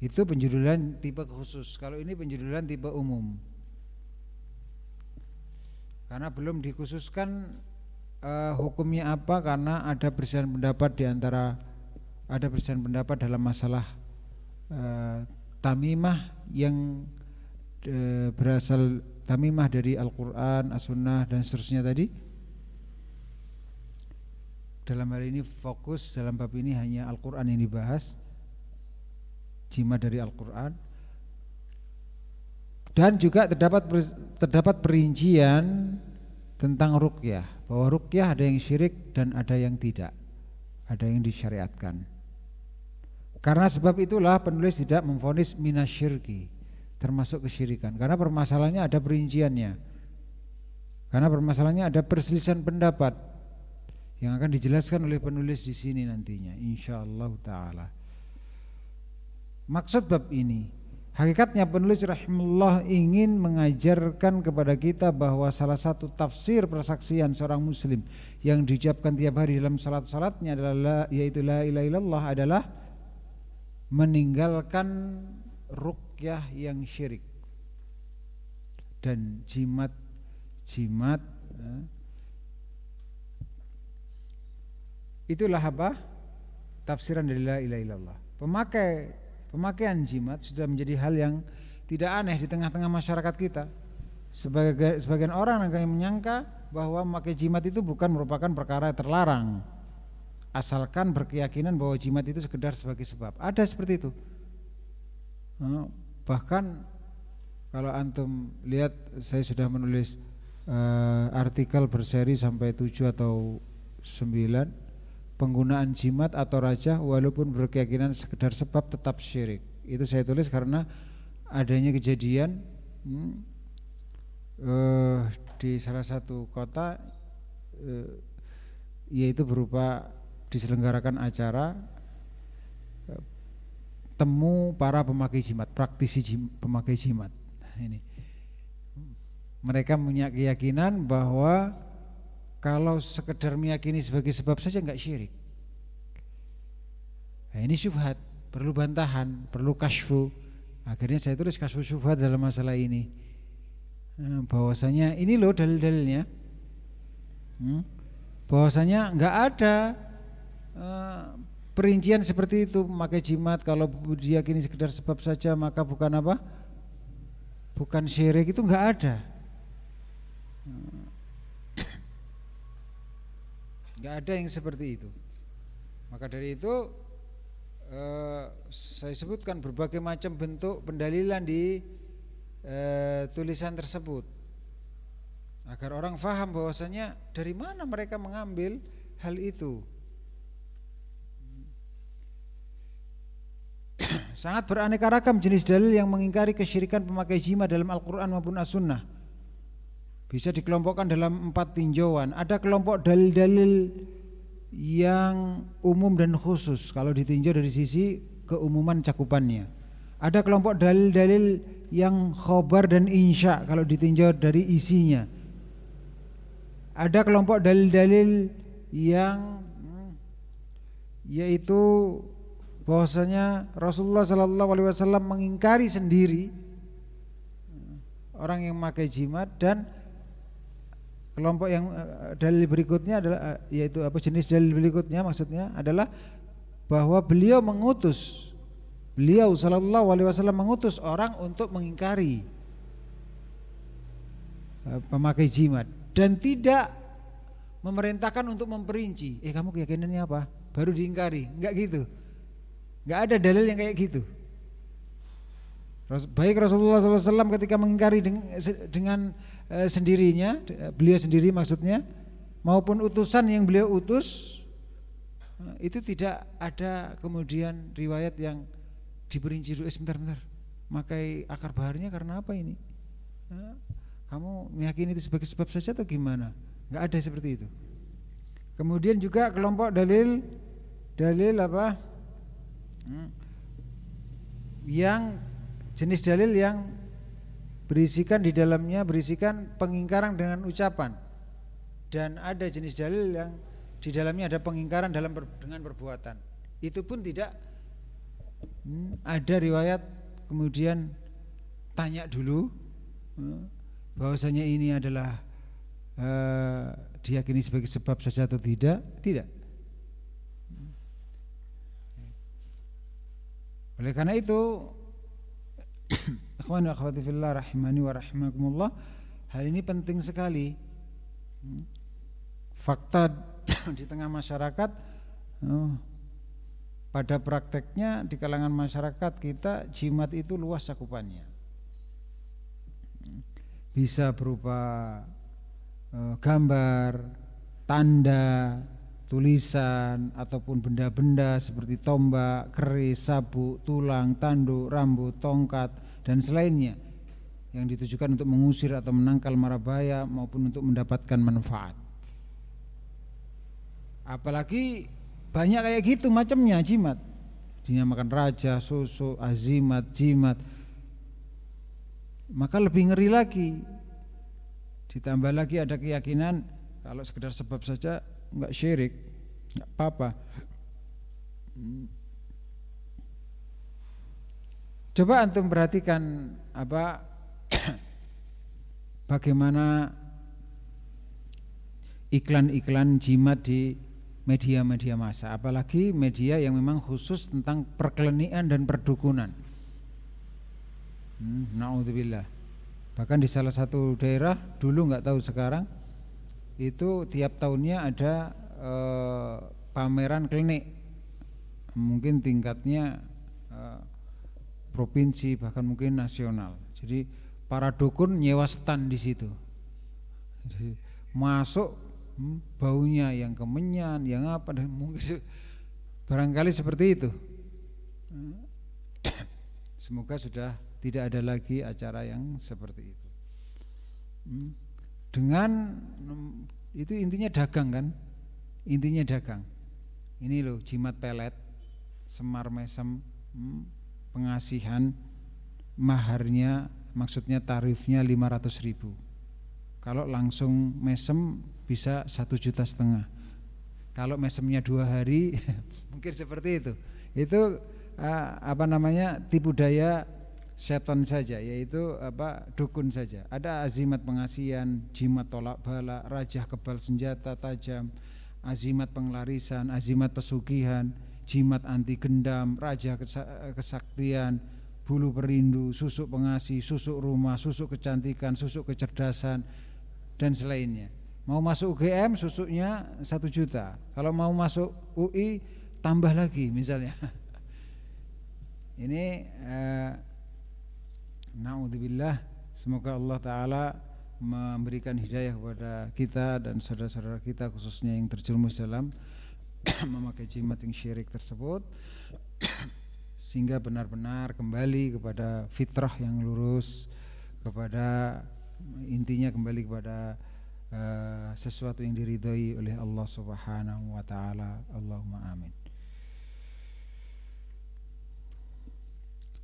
Itu penjudulan tipe khusus. Kalau ini penjudulan tipe umum. Karena belum dikhususkan uh, hukumnya apa karena ada perbedaan pendapat di antara ada perbedaan pendapat dalam masalah uh, tamimah yang uh, berasal tamimah dari Al-Qur'an, As-Sunnah dan seterusnya tadi. Dalam hal ini fokus dalam bab ini hanya Al-Qur'an yang dibahas jimat dari Al-Quran dan juga terdapat terdapat perincian tentang rukyah bahwa rukyah ada yang syirik dan ada yang tidak ada yang disyariatkan. Karena sebab itulah penulis tidak memfonis minasyirki termasuk kesyirikan karena permasalahannya ada perinciannya. Karena permasalahannya ada perselisihan pendapat yang akan dijelaskan oleh penulis di sini nantinya insyaallah taala. Maksud bab ini Hakikatnya penulis rahimullah ingin mengajarkan kepada kita bahwa salah satu tafsir persaksian seorang muslim yang diucapkan tiap hari dalam salat-salatnya adalah yaitu la ilaha illallah adalah meninggalkan rukyah yang syirik dan jimat jimat eh, itulah apa? Tafsiran dari la ilaha illallah. Pemakai Pemakaian jimat sudah menjadi hal yang tidak aneh di tengah-tengah masyarakat kita. Sebagai sebagian orang yang menyangka bahwa memakai jimat itu bukan merupakan perkara terlarang. Asalkan berkeyakinan bahwa jimat itu sekedar sebagai sebab. Ada seperti itu. Bahkan kalau antum lihat saya sudah menulis uh, artikel berseri sampai 7 atau 9 penggunaan jimat atau raja walaupun berkeyakinan sekedar sebab tetap syirik. Itu saya tulis karena adanya kejadian hmm, uh, di salah satu kota uh, yaitu berupa diselenggarakan acara uh, temu para pemakai jimat, praktisi jim, pemakai jimat. Ini mereka punya keyakinan bahwa kalau sekedar meyakini sebagai sebab saja enggak syirik. Nah, ini syubhat, perlu bantahan, perlu kasfu. Akhirnya saya tulis kasfu syubhat dalam masalah ini. Nah, bahwasanya ini loh dalil-dalilnya. Hmm? Bahwasanya enggak ada uh, perincian seperti itu memakai jimat kalau diyakini sekedar sebab saja maka bukan apa? Bukan syirik itu enggak ada. Nggak ada yang seperti itu. Maka dari itu eh, saya sebutkan berbagai macam bentuk pendalilan di eh, tulisan tersebut. Agar orang faham bahwasanya dari mana mereka mengambil hal itu. Sangat beraneka ragam jenis dalil yang mengingkari kesyirikan pemakai jima dalam Al-Quran maupun As-Sunnah bisa dikelompokkan dalam empat tinjauan. Ada kelompok dalil-dalil yang umum dan khusus kalau ditinjau dari sisi keumuman cakupannya. Ada kelompok dalil-dalil yang khobar dan insya kalau ditinjau dari isinya. Ada kelompok dalil-dalil yang yaitu bahwasanya Rasulullah Shallallahu Alaihi Wasallam mengingkari sendiri orang yang memakai jimat dan kelompok yang uh, dalil berikutnya adalah uh, yaitu apa jenis dalil berikutnya maksudnya adalah bahwa beliau mengutus beliau sallallahu alaihi wasallam mengutus orang untuk mengingkari pemakai jimat dan tidak memerintahkan untuk memperinci. Eh kamu keyakinannya apa? Baru diingkari. Enggak gitu. Enggak ada dalil yang kayak gitu. Baik Rasulullah SAW ketika mengingkari dengan Eh, sendirinya, beliau sendiri maksudnya, maupun utusan yang beliau utus eh, itu tidak ada kemudian riwayat yang diperinci dulu eh, sebentar sebentar makai akar baharnya karena apa ini? Eh, kamu meyakini itu sebagai sebab saja atau gimana? Nggak ada seperti itu. Kemudian juga kelompok dalil dalil apa? Hmm, yang jenis dalil yang berisikan di dalamnya berisikan pengingkaran dengan ucapan. Dan ada jenis dalil yang di dalamnya ada pengingkaran dalam ber, dengan perbuatan. Itu pun tidak hmm, ada riwayat kemudian tanya dulu hmm, bahwasanya ini adalah uh, diyakini sebagai sebab saja atau tidak? Tidak. Oleh karena itu Ikhwan wa akhwati fillah rahimani wa rahimakumullah. Hal ini penting sekali. Hmm. Fakta di tengah masyarakat oh, pada prakteknya di kalangan masyarakat kita jimat itu luas cakupannya. Hmm. Bisa berupa uh, gambar, tanda, tulisan ataupun benda-benda seperti tombak, keris, sabuk, tulang, tanduk, rambut, tongkat dan selainnya yang ditujukan untuk mengusir atau menangkal mara bahaya maupun untuk mendapatkan manfaat. Apalagi banyak kayak gitu macamnya jimat. Dinamakan raja, susu, azimat, jimat. Maka lebih ngeri lagi. Ditambah lagi ada keyakinan kalau sekedar sebab saja enggak syirik, enggak apa-apa. Coba antum perhatikan apa bagaimana iklan-iklan jimat di media-media massa, apalagi media yang memang khusus tentang perkelenian dan perdukunan. Hmm, Naudzubillah. Bahkan di salah satu daerah dulu nggak tahu sekarang itu tiap tahunnya ada eh, pameran klinik, mungkin tingkatnya eh, provinsi bahkan mungkin nasional. Jadi para dukun nyewa stand di situ. Jadi, masuk hmm, baunya yang kemenyan, yang apa dan mungkin barangkali seperti itu. Semoga sudah tidak ada lagi acara yang seperti itu. Hmm, dengan hmm, itu intinya dagang kan? Intinya dagang. Ini loh jimat pelet, semar mesem, pengasihan, maharnya maksudnya tarifnya 500 ribu. Kalau langsung mesem bisa satu juta setengah. Kalau mesemnya dua hari mungkin seperti itu. Itu uh, apa namanya tipu daya setan saja yaitu apa dukun saja. Ada azimat pengasihan jimat tolak bala rajah kebal senjata tajam azimat penglarisan azimat pesugihan jimat anti gendam raja kesaktian bulu perindu, susuk pengasih, susuk rumah, susuk kecantikan, susuk kecerdasan dan selainnya. Mau masuk UGM susuknya satu juta. Kalau mau masuk UI tambah lagi misalnya. Ini eh, naudzubillah semoga Allah taala memberikan hidayah kepada kita dan saudara-saudara kita khususnya yang terjerumus dalam memakai jimat yang syirik tersebut sehingga benar-benar kembali kepada fitrah yang lurus kepada intinya kembali kepada uh, sesuatu yang diridhoi oleh Allah Subhanahu wa taala Allahumma amin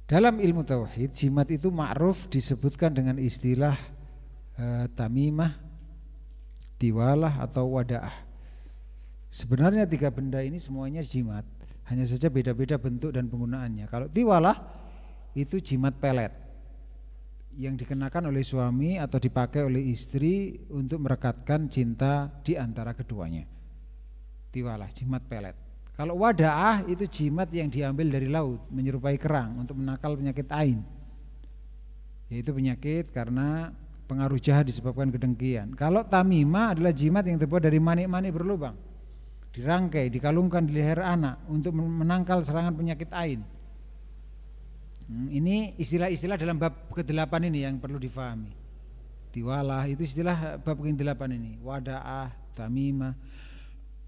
Dalam ilmu tauhid jimat itu ma'ruf disebutkan dengan istilah uh, tamimah, tiwalah atau wadaah. Sebenarnya tiga benda ini semuanya jimat. Hanya saja beda-beda bentuk dan penggunaannya. Kalau tiwalah itu jimat pelet yang dikenakan oleh suami atau dipakai oleh istri untuk merekatkan cinta di antara keduanya. Tiwalah jimat pelet. Kalau wadaah itu jimat yang diambil dari laut menyerupai kerang untuk menakal penyakit ain. Yaitu penyakit karena pengaruh jahat disebabkan kedengkian. Kalau tamimah adalah jimat yang terbuat dari manik-manik berlubang dirangkai, dikalungkan di leher anak untuk menangkal serangan penyakit ain. Hmm, ini istilah-istilah dalam bab ke-8 ini yang perlu difahami. Tiwalah itu istilah bab ke-8 ini. Wada'ah, tamimah.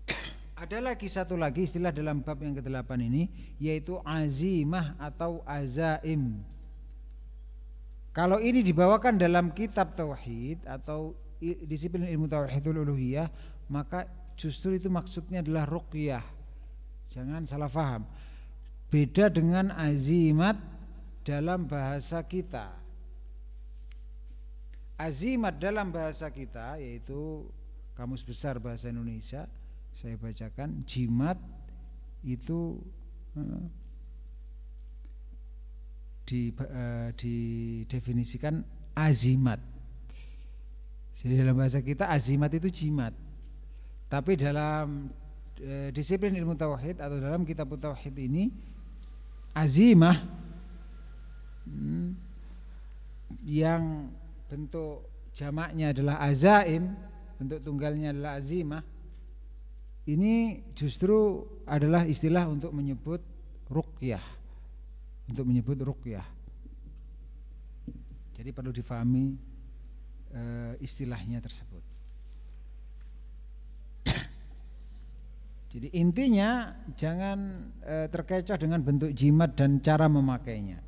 Ada lagi satu lagi istilah dalam bab yang ke-8 ini yaitu azimah atau azaim. Kalau ini dibawakan dalam kitab tauhid atau disiplin ilmu tauhidul uluhiyah, maka justru itu maksudnya adalah ruqyah. Jangan salah faham. Beda dengan azimat dalam bahasa kita. Azimat dalam bahasa kita yaitu kamus besar bahasa Indonesia saya bacakan jimat itu eh, di, uh, didefinisikan azimat. Jadi dalam bahasa kita azimat itu jimat. Tapi dalam e, disiplin ilmu tauhid atau dalam kitab tauhid ini azimah hmm, yang bentuk jamaknya adalah azaim, bentuk tunggalnya adalah azimah. Ini justru adalah istilah untuk menyebut ruqyah. Untuk menyebut ruqyah. Jadi perlu difahami e, istilahnya tersebut. Jadi intinya jangan e, terkecoh dengan bentuk jimat dan cara memakainya.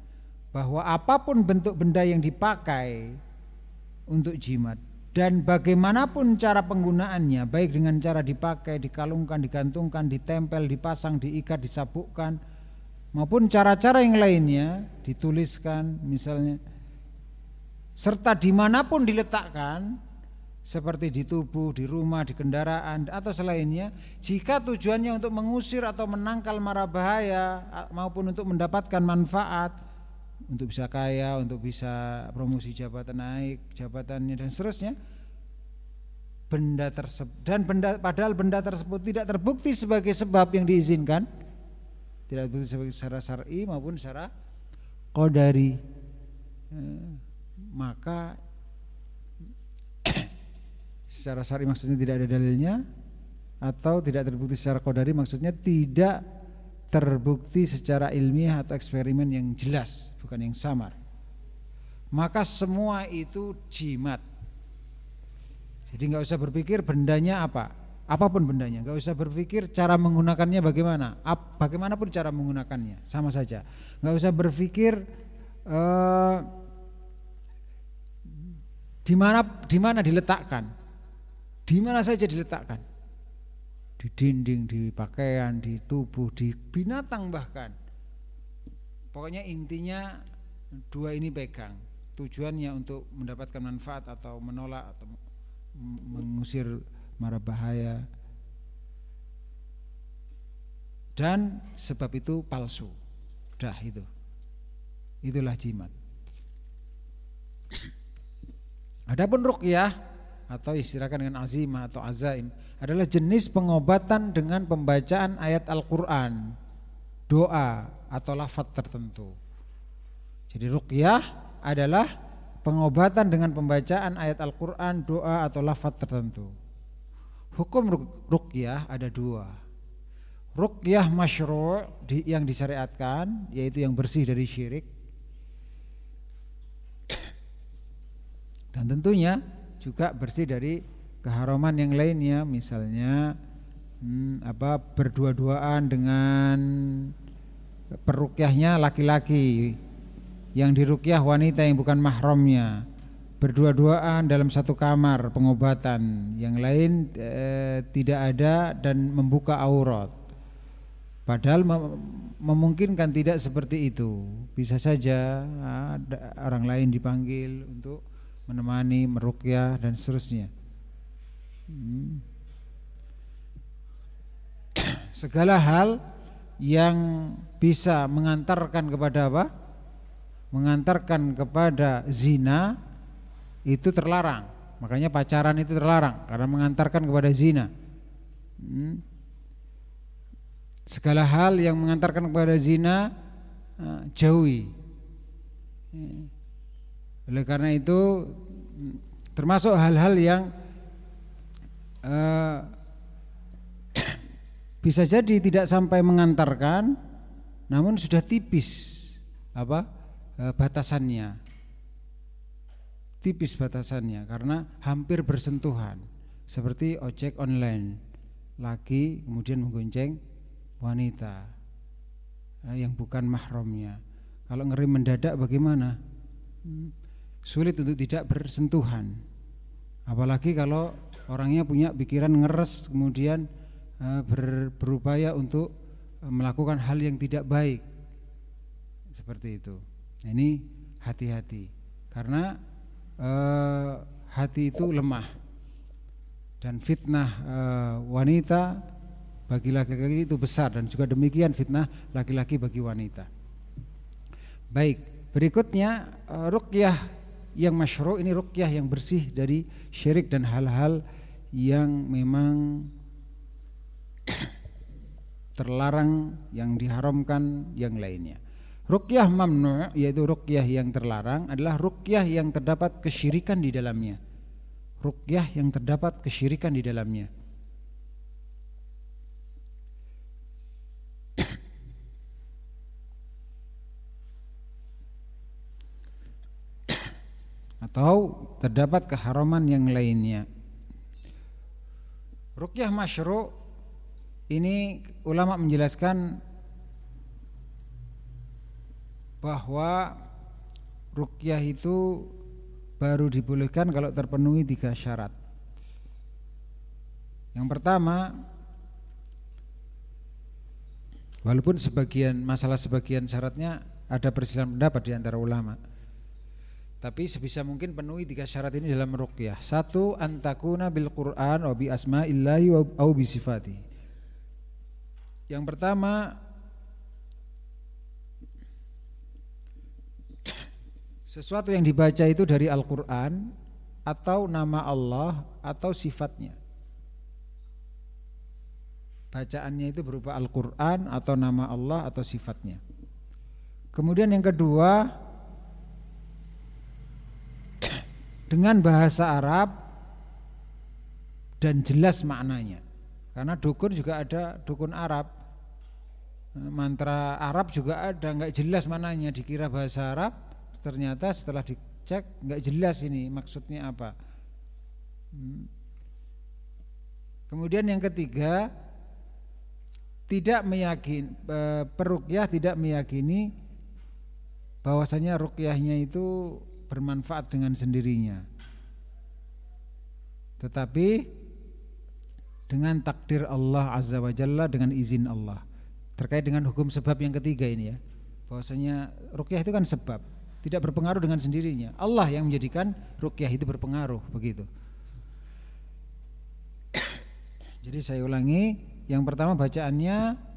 Bahwa apa pun bentuk benda yang dipakai untuk jimat dan bagaimanapun cara penggunaannya, baik dengan cara dipakai, dikalungkan, digantungkan, ditempel, dipasang, diikat, disabukkan, maupun cara-cara yang lainnya, dituliskan misalnya, serta di mana pun diletakkan, seperti di tubuh, di rumah, di kendaraan atau selainnya jika tujuannya untuk mengusir atau menangkal mara bahaya maupun untuk mendapatkan manfaat untuk bisa kaya, untuk bisa promosi jabatan naik, jabatannya dan seterusnya benda tersebut dan benda padahal benda tersebut tidak terbukti sebagai sebab yang diizinkan tidak terbukti sebagai secara syar'i maupun secara qadari. Eh, maka secara syar'i maksudnya tidak ada dalilnya atau tidak terbukti secara kodari maksudnya tidak terbukti secara ilmiah atau eksperimen yang jelas bukan yang samar. Maka semua itu jimat. Jadi nggak usah berpikir bendanya apa apa pun bendanya nggak usah berpikir cara menggunakannya bagaimana bagaimanapun cara menggunakannya sama saja. Nggak usah berpikir uh, di mana di mana diletakkan di mana saja diletakkan. Di dinding, di pakaian, di tubuh, di binatang bahkan. Pokoknya intinya dua ini pegang. Tujuannya untuk mendapatkan manfaat atau menolak atau mengusir mara bahaya. Dan sebab itu palsu. Dah itu. Itulah jimat. Adapun ruqyah atau istilahkan dengan azimah atau azaim adalah jenis pengobatan dengan pembacaan ayat Al-Qur'an, doa atau lafaz tertentu. Jadi ruqyah adalah pengobatan dengan pembacaan ayat Al-Qur'an, doa atau lafaz tertentu. Hukum ruqyah ada dua. Ruqyah masyru' yang disyariatkan yaitu yang bersih dari syirik. Dan tentunya juga bersih dari keharaman yang lainnya. Misalnya hmm, apa berdua-duaan dengan perukyahnya laki-laki. Yang dirukyah wanita yang bukan mahramnya. Berdua-duaan dalam satu kamar pengobatan. Yang lain eh, tidak ada dan membuka aurat. Padahal mem memungkinkan tidak seperti itu. Bisa saja ada orang lain dipanggil untuk menemani, merukyah dan seterusnya. Hmm. Segala hal yang bisa mengantarkan kepada apa? Mengantarkan kepada zina itu terlarang. Makanya pacaran itu terlarang karena mengantarkan kepada zina. Hmm. Segala hal yang mengantarkan kepada zina uh, jauhi. Hmm. Oleh karena itu termasuk hal-hal yang uh, bisa jadi tidak sampai mengantarkan namun sudah tipis apa uh, batasannya. Tipis batasannya karena hampir bersentuhan. Seperti ojek online lagi kemudian menggonceng wanita uh, yang bukan mahramnya. Kalau ngeri mendadak bagaimana? Hmm sulit untuk tidak bersentuhan. Apalagi kalau orangnya punya pikiran ngeres kemudian uh, ber, berupaya untuk uh, melakukan hal yang tidak baik. Seperti itu. Nah, ini hati-hati karena uh, hati itu lemah dan fitnah uh, wanita bagi laki-laki itu besar dan juga demikian fitnah laki-laki bagi wanita. Baik, berikutnya uh, ruqyah yang masyru ini rukyah yang bersih dari syirik dan hal-hal yang memang terlarang yang diharamkan yang lainnya. Rukyah mamnu yaitu rukyah yang terlarang adalah rukyah yang terdapat kesyirikan di dalamnya. Rukyah yang terdapat kesyirikan di dalamnya. Atau terdapat keharaman yang lainnya. Rukyah masyru ini ulama menjelaskan bahwa rukyah itu baru dibolehkan kalau terpenuhi tiga syarat. Yang pertama, walaupun sebagian masalah sebagian syaratnya ada perselisihan pendapat di antara ulama. Tapi sebisa mungkin penuhi tiga syarat ini dalam rukyah. Satu, antakuna bil Quran wa bi asma'illahi wa bi sifati. Yang pertama, sesuatu yang dibaca itu dari Al-Quran atau nama Allah atau sifatnya. Bacaannya itu berupa Al-Quran atau nama Allah atau sifatnya. Kemudian yang kedua, dengan bahasa Arab dan jelas maknanya. Karena dukun juga ada dukun Arab. Mantra Arab juga ada nggak jelas maknanya dikira bahasa Arab, ternyata setelah dicek nggak jelas ini maksudnya apa. Hmm. Kemudian yang ketiga tidak meyakini e, perukyah tidak meyakini bahwasanya rukyahnya itu bermanfaat dengan sendirinya. Tetapi dengan takdir Allah Azza wa Jalla dengan izin Allah. Terkait dengan hukum sebab yang ketiga ini ya. Bahwasanya rukyah itu kan sebab, tidak berpengaruh dengan sendirinya. Allah yang menjadikan rukyah itu berpengaruh begitu. Jadi saya ulangi, yang pertama bacaannya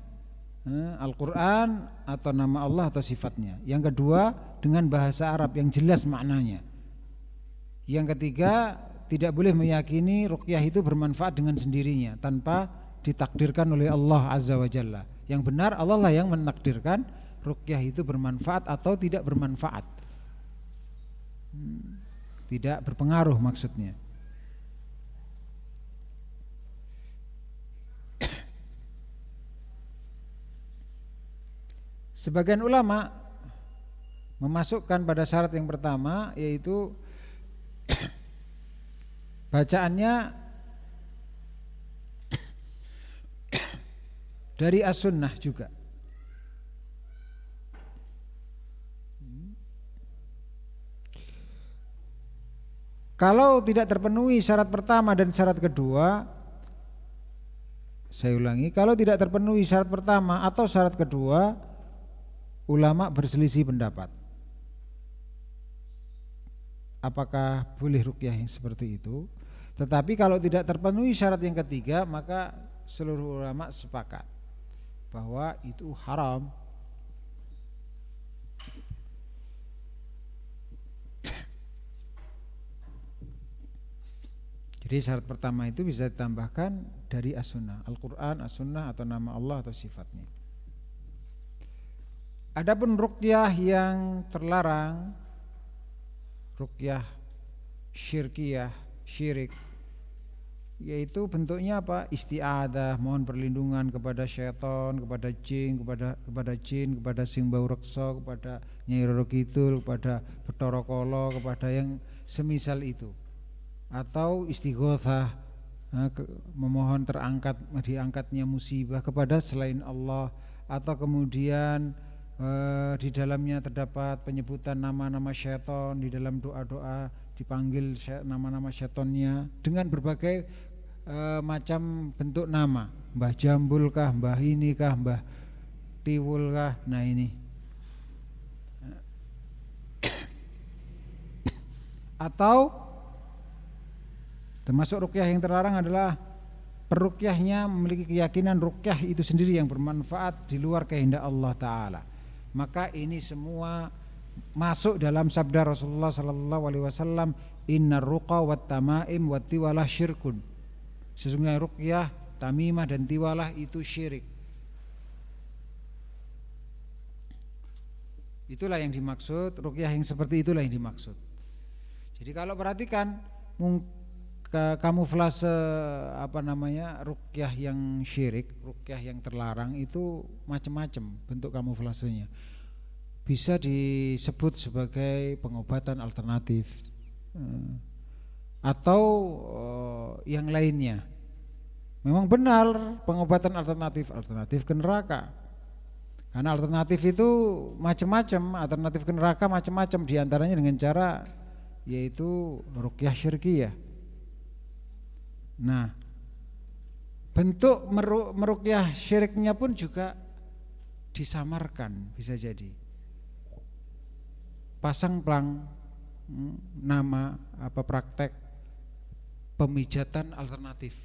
Al-Quran atau nama Allah atau sifatnya. Yang kedua dengan bahasa Arab yang jelas maknanya. Yang ketiga, tidak boleh meyakini rukyah itu bermanfaat dengan sendirinya tanpa ditakdirkan oleh Allah Azza wa Jalla. Yang benar Allah lah yang menakdirkan rukyah itu bermanfaat atau tidak bermanfaat. Hmm, tidak berpengaruh maksudnya. Sebagian ulama memasukkan pada syarat yang pertama yaitu bacaannya dari as-sunnah juga. Kalau tidak terpenuhi syarat pertama dan syarat kedua, saya ulangi, kalau tidak terpenuhi syarat pertama atau syarat kedua, ulama berselisih pendapat. Apakah boleh rukyah yang seperti itu? Tetapi kalau tidak terpenuhi syarat yang ketiga maka seluruh ulama sepakat bahwa itu haram. Jadi syarat pertama itu bisa ditambahkan dari as-sunnah. Al-Quran, as-sunnah atau nama Allah atau sifatnya Adapun rukyah yang terlarang rukyah syirkiyah, syirik yaitu bentuknya apa? istiadah, mohon perlindungan kepada syaitan, kepada jin, kepada kepada jin, kepada sing bau reksa, kepada Nyai Roro Kidul, kepada Bathara Kala, kepada yang semisal itu. Atau istighothah eh, memohon terangkat diangkatnya musibah kepada selain Allah atau kemudian Eh, di dalamnya terdapat penyebutan nama-nama syaitan di dalam doa-doa dipanggil nama-nama syaitonnya dengan berbagai e, macam bentuk nama. Mbah Jambul kah, Mbah ini kah, Mbah Tiwul kah? Nah ini. Atau termasuk rukyah yang terlarang adalah perukyahnya memiliki keyakinan rukyah itu sendiri yang bermanfaat di luar kehendak Allah Ta'ala maka ini semua masuk dalam sabda Rasulullah sallallahu alaihi wasallam innar ruqa wat tamaim wat tiwalah syirkun. Sesungguhnya ruqyah tamimah dan tiwalah itu syirik. Itulah yang dimaksud ruqyah yang seperti itulah yang dimaksud. Jadi kalau perhatikan kamuflase apa namanya rukyah yang syirik, rukyah yang terlarang itu macam-macam bentuk kamuflasenya. Bisa disebut sebagai pengobatan alternatif eh, atau eh, yang lainnya. Memang benar pengobatan alternatif alternatif ke neraka. Karena alternatif itu macam-macam, alternatif ke neraka macam-macam di antaranya dengan cara yaitu rukyah syirkiyah. Nah, bentuk merukyah syiriknya pun juga disamarkan bisa jadi. Pasang plang hmm, nama apa praktek pemijatan alternatif.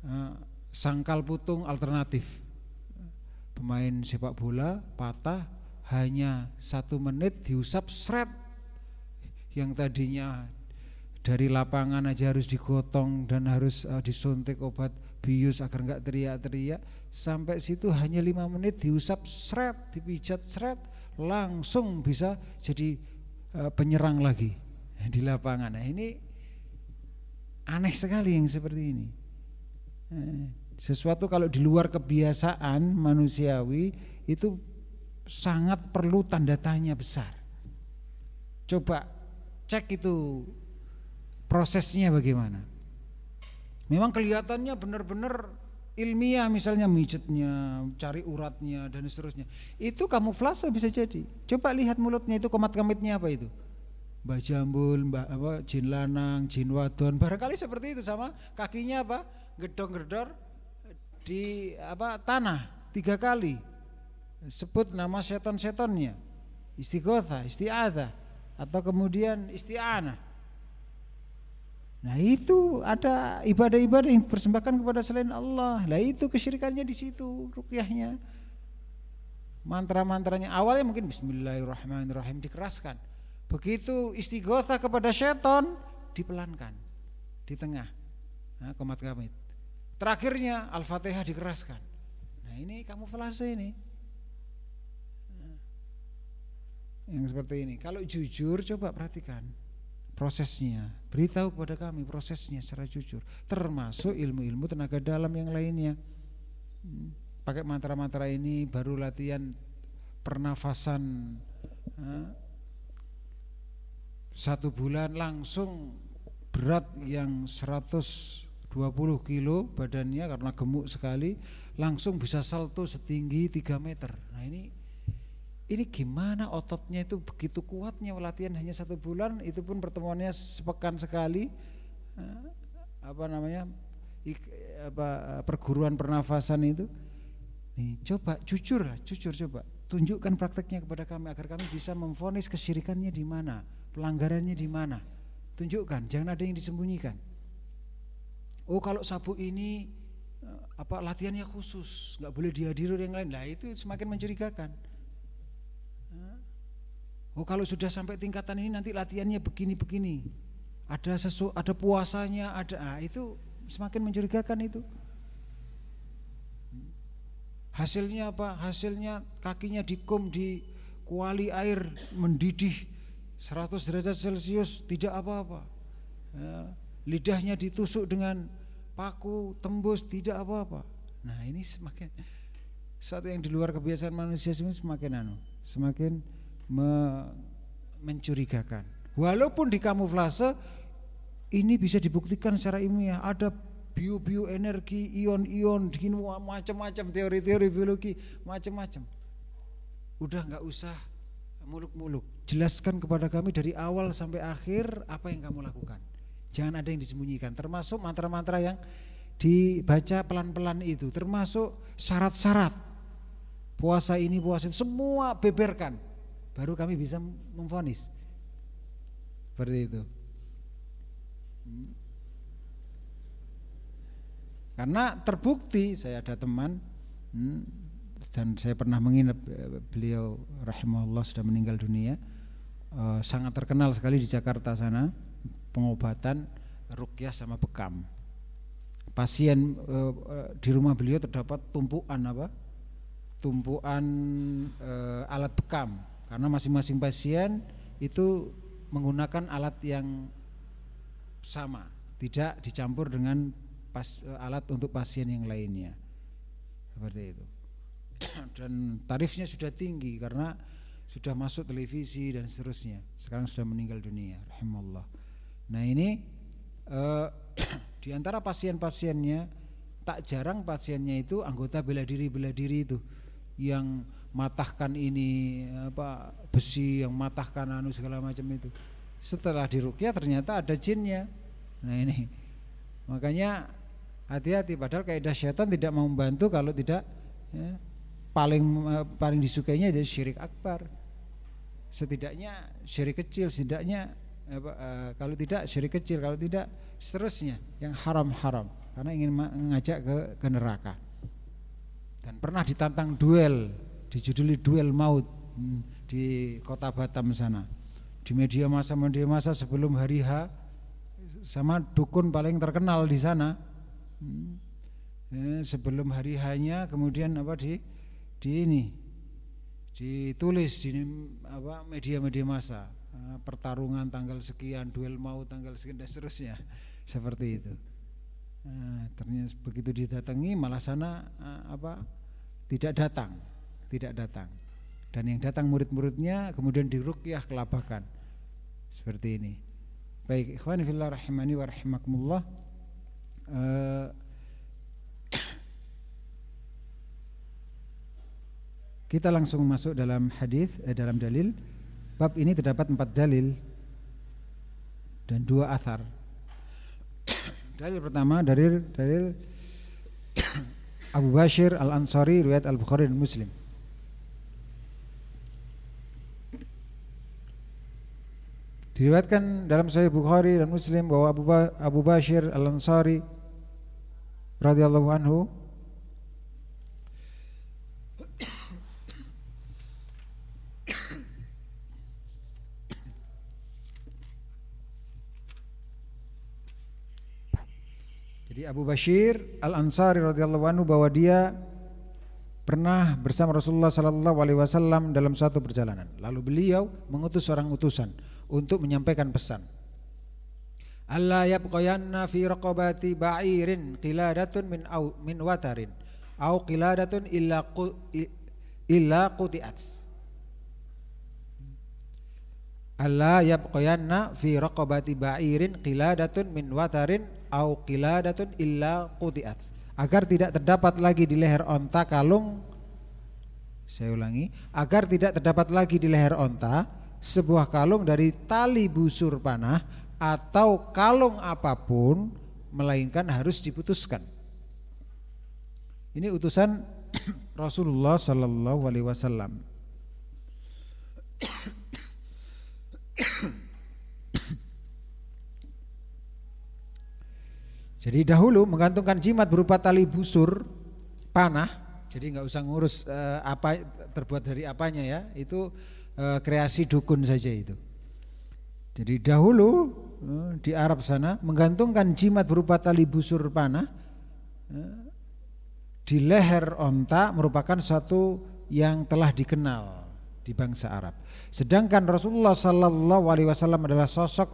Eh, sangkal putung alternatif. Pemain sepak bola patah hanya satu menit diusap seret yang tadinya dari lapangan aja harus digotong dan harus uh, disuntik obat bius agar nggak teriak-teriak. Sampai situ hanya lima menit diusap seret dipijat seret langsung bisa jadi uh, penyerang lagi di lapangan. Nah ini aneh sekali yang seperti ini. Eh, sesuatu kalau di luar kebiasaan manusiawi itu sangat perlu tanda tanya besar. Coba cek itu prosesnya bagaimana. Memang kelihatannya benar-benar ilmiah misalnya mijetnya, cari uratnya dan seterusnya. Itu kamuflase bisa jadi. Coba lihat mulutnya itu komat-kamitnya apa itu? Mbah jambul, mbah apa, jin lanang, jin wadon, barangkali seperti itu sama kakinya apa? gedong-gedor di apa tanah tiga kali sebut nama seton-setonnya istighotha, isti'adha atau kemudian isti'anah nah itu ada ibadah-ibadah yang persembahkan kepada selain Allah lah itu kesyirikannya di situ rukyahnya mantra-mantranya awalnya mungkin Bismillahirrahmanirrahim dikeraskan begitu istighotha kepada seton dipelankan di tengah nah, komat kamit Terakhirnya Al-Fatihah dikeraskan. Nah ini kamu kamuflase ini. Nah, yang seperti ini. Kalau jujur coba perhatikan prosesnya. Beritahu kepada kami prosesnya secara jujur. Termasuk ilmu-ilmu tenaga dalam yang lainnya. Hmm, pakai mantra-mantra ini baru latihan pernafasan satu bulan langsung berat yang 100 20 kilo badannya karena gemuk sekali langsung bisa salto setinggi 3 meter nah ini ini gimana ototnya itu begitu kuatnya latihan hanya satu bulan itu pun pertemuannya sepekan sekali. Eh, apa namanya? Apa perguruan pernafasan itu. Nih coba jujur lah jujur coba. Tunjukkan prakteknya kepada kami agar kami bisa memfonis kesyirikannya di mana pelanggarannya di mana. Tunjukkan jangan ada yang disembunyikan. Oh kalau sabuk ini eh, apa latihannya khusus, nggak boleh dihadiri yang lain. Lah itu semakin mencurigakan. Oh kalau sudah sampai tingkatan ini nanti latihannya begini-begini. Ada sesu, ada puasanya, ada ah, itu semakin mencurigakan itu. Hasilnya apa? Hasilnya kakinya dikum di kuali air mendidih 100 derajat Celcius tidak apa-apa. Ya, lidahnya ditusuk dengan paku, tembus, tidak apa-apa. Nah ini semakin satu yang di luar kebiasaan manusia semakin anu, semakin me, mencurigakan. Walaupun di kamuflase ini bisa dibuktikan secara ilmiah ada bio-bio energi, ion-ion, macam-macam teori-teori biologi, macam-macam. Udah nggak usah muluk-muluk. Jelaskan kepada kami dari awal sampai akhir apa yang kamu lakukan. Jangan ada yang disembunyikan, termasuk mantra-mantra yang dibaca pelan-pelan itu, termasuk syarat-syarat puasa ini, puasa itu, semua beberkan. Baru kami bisa memfonis. Seperti itu. Karena terbukti saya ada teman hmm, dan saya pernah menginap eh, beliau rahimahullah sudah meninggal dunia eh, sangat terkenal sekali di Jakarta sana pengobatan rukyah sama bekam. Pasien e, di rumah beliau terdapat tumpuan apa? Tumpuan e, alat bekam karena masing-masing pasien itu menggunakan alat yang sama, tidak dicampur dengan pas, e, alat untuk pasien yang lainnya. Seperti itu. Dan tarifnya sudah tinggi karena sudah masuk televisi dan seterusnya. Sekarang sudah meninggal dunia, rahimallah. Nah ini uh, Di antara pasien-pasiennya tak jarang pasiennya itu anggota bela diri bela diri itu yang matahkan ini apa besi yang matahkan anu segala macam itu. Setelah dirukyah ternyata ada jinnya. Nah ini makanya hati-hati padahal kaidah syaitan tidak mau membantu kalau tidak ya, paling eh, paling disukainya adalah syirik akbar. Setidaknya syirik kecil, setidaknya apa, uh, kalau tidak syirik kecil, kalau tidak seterusnya yang haram-haram karena ingin mengajak ke, ke neraka. Dan pernah ditantang duel, dijuduli duel maut hmm, di kota Batam sana. Di media masa media masa sebelum hari H sama dukun paling terkenal di sana. Hmm, eh, sebelum hari hanya kemudian apa di di ini ditulis di apa media-media masa eh, pertarungan tanggal sekian duel mau tanggal sekian dan seterusnya seperti itu nah, ternyata begitu didatangi malah sana eh, apa tidak datang tidak datang dan yang datang murid-muridnya kemudian dirukyah kelabakan seperti ini baik ikhwan fillah rahimani wa rahimakumullah uh, Kita langsung masuk dalam hadis eh, dalam dalil. Bab ini terdapat empat dalil dan dua athar. dalil pertama dari dalil Abu Bashir Al Ansari riwayat Al Bukhari dan Muslim. Diriwayatkan dalam Sahih Bukhari dan Muslim bahwa Abu, ba Abu Bashir Al Ansari radhiyallahu anhu Jadi Abu Bashir Al-Ansari radhiyallahu anhu bahwa dia pernah bersama Rasulullah sallallahu alaihi wasallam dalam suatu perjalanan. Lalu beliau mengutus seorang utusan untuk menyampaikan pesan. Allah yabqayanna fi raqabati ba'irin qiladatun min au min watarin au qiladatun illa qu, illa quti'at. Allah yabqayanna fi raqabati ba'irin qiladatun min watarin au qiladatun illa qutiat agar tidak terdapat lagi di leher onta kalung saya ulangi agar tidak terdapat lagi di leher onta sebuah kalung dari tali busur panah atau kalung apa pun melainkan harus diputuskan. Ini utusan Rasulullah Sallallahu Alaihi Wasallam. Jadi dahulu menggantungkan jimat berupa tali busur panah, jadi nggak usah ngurus uh, apa terbuat dari apanya ya, itu uh, kreasi dukun saja itu. Jadi dahulu uh, di Arab sana menggantungkan jimat berupa tali busur panah uh, di leher onta merupakan satu yang telah dikenal di bangsa Arab. Sedangkan Rasulullah Sallallahu Alaihi Wasallam adalah sosok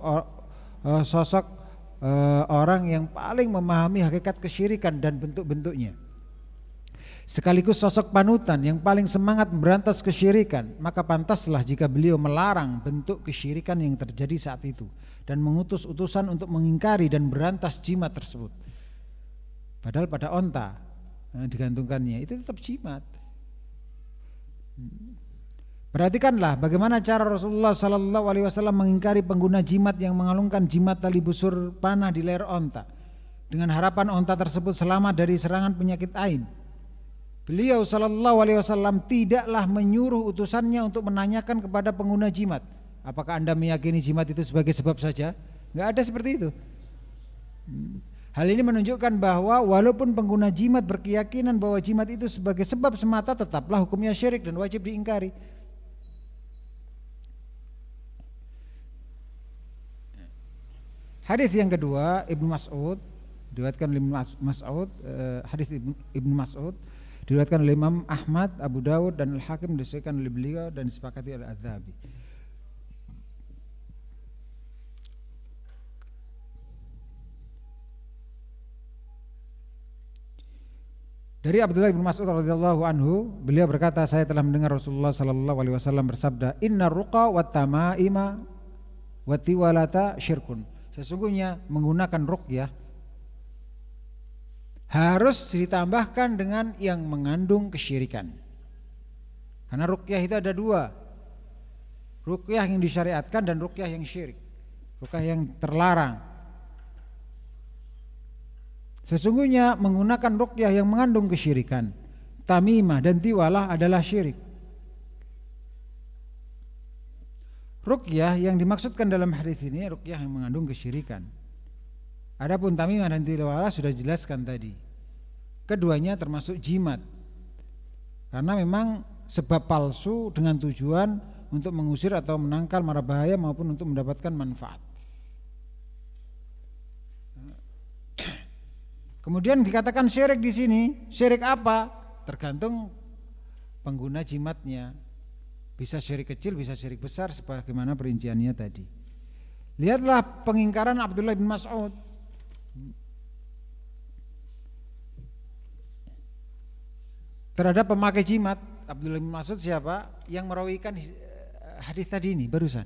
sosok orang yang paling memahami hakikat kesyirikan dan bentuk-bentuknya. Sekaligus sosok panutan yang paling semangat memberantas kesyirikan, maka pantaslah jika beliau melarang bentuk kesyirikan yang terjadi saat itu dan mengutus utusan untuk mengingkari dan berantas jimat tersebut. Padahal pada onta eh, digantungkannya itu tetap jimat. Perhatikanlah bagaimana cara Rasulullah Sallallahu Alaihi Wasallam mengingkari pengguna jimat yang mengalungkan jimat tali busur panah di leher onta dengan harapan onta tersebut selamat dari serangan penyakit ain. Beliau Sallallahu Alaihi Wasallam tidaklah menyuruh utusannya untuk menanyakan kepada pengguna jimat, apakah anda meyakini jimat itu sebagai sebab saja? Gak ada seperti itu. Hal ini menunjukkan bahwa walaupun pengguna jimat berkeyakinan bahwa jimat itu sebagai sebab semata tetaplah hukumnya syirik dan wajib diingkari. Hadis yang kedua Ibnu Mas'ud diriwayatkan oleh Mas'ud uh, hadis Ibnu Mas'ud diriwayatkan oleh Imam Ahmad, Abu Dawud dan Al-Hakim disebutkan oleh beliau dan disepakati oleh Az-Zahabi. Dari Abdullah bin Mas'ud radhiyallahu anhu, beliau berkata, saya telah mendengar Rasulullah sallallahu alaihi wasallam bersabda, "Inna ruqa wa tamaima wa tiwalata syirkun." Sesungguhnya menggunakan ruqyah harus ditambahkan dengan yang mengandung kesyirikan. Karena rukyah itu ada dua. Rukyah yang disyariatkan dan rukyah yang syirik. Rukyah yang terlarang. Sesungguhnya menggunakan rukyah yang mengandung kesyirikan, tamimah dan tiwalah adalah syirik. Rukyah yang dimaksudkan dalam hadis ini rukyah yang mengandung kesyirikan. Adapun tamimah dan tiwalah sudah jelaskan tadi. Keduanya termasuk jimat. Karena memang sebab palsu dengan tujuan untuk mengusir atau menangkal mara bahaya maupun untuk mendapatkan manfaat. Kemudian dikatakan syirik di sini, syirik apa? Tergantung pengguna jimatnya. Bisa syirik kecil, bisa syirik besar sebagaimana perinciannya tadi. Lihatlah pengingkaran Abdullah bin Mas'ud. Terhadap pemakai jimat, Abdullah bin Mas'ud siapa? Yang merawikan eh, hadis tadi ini barusan.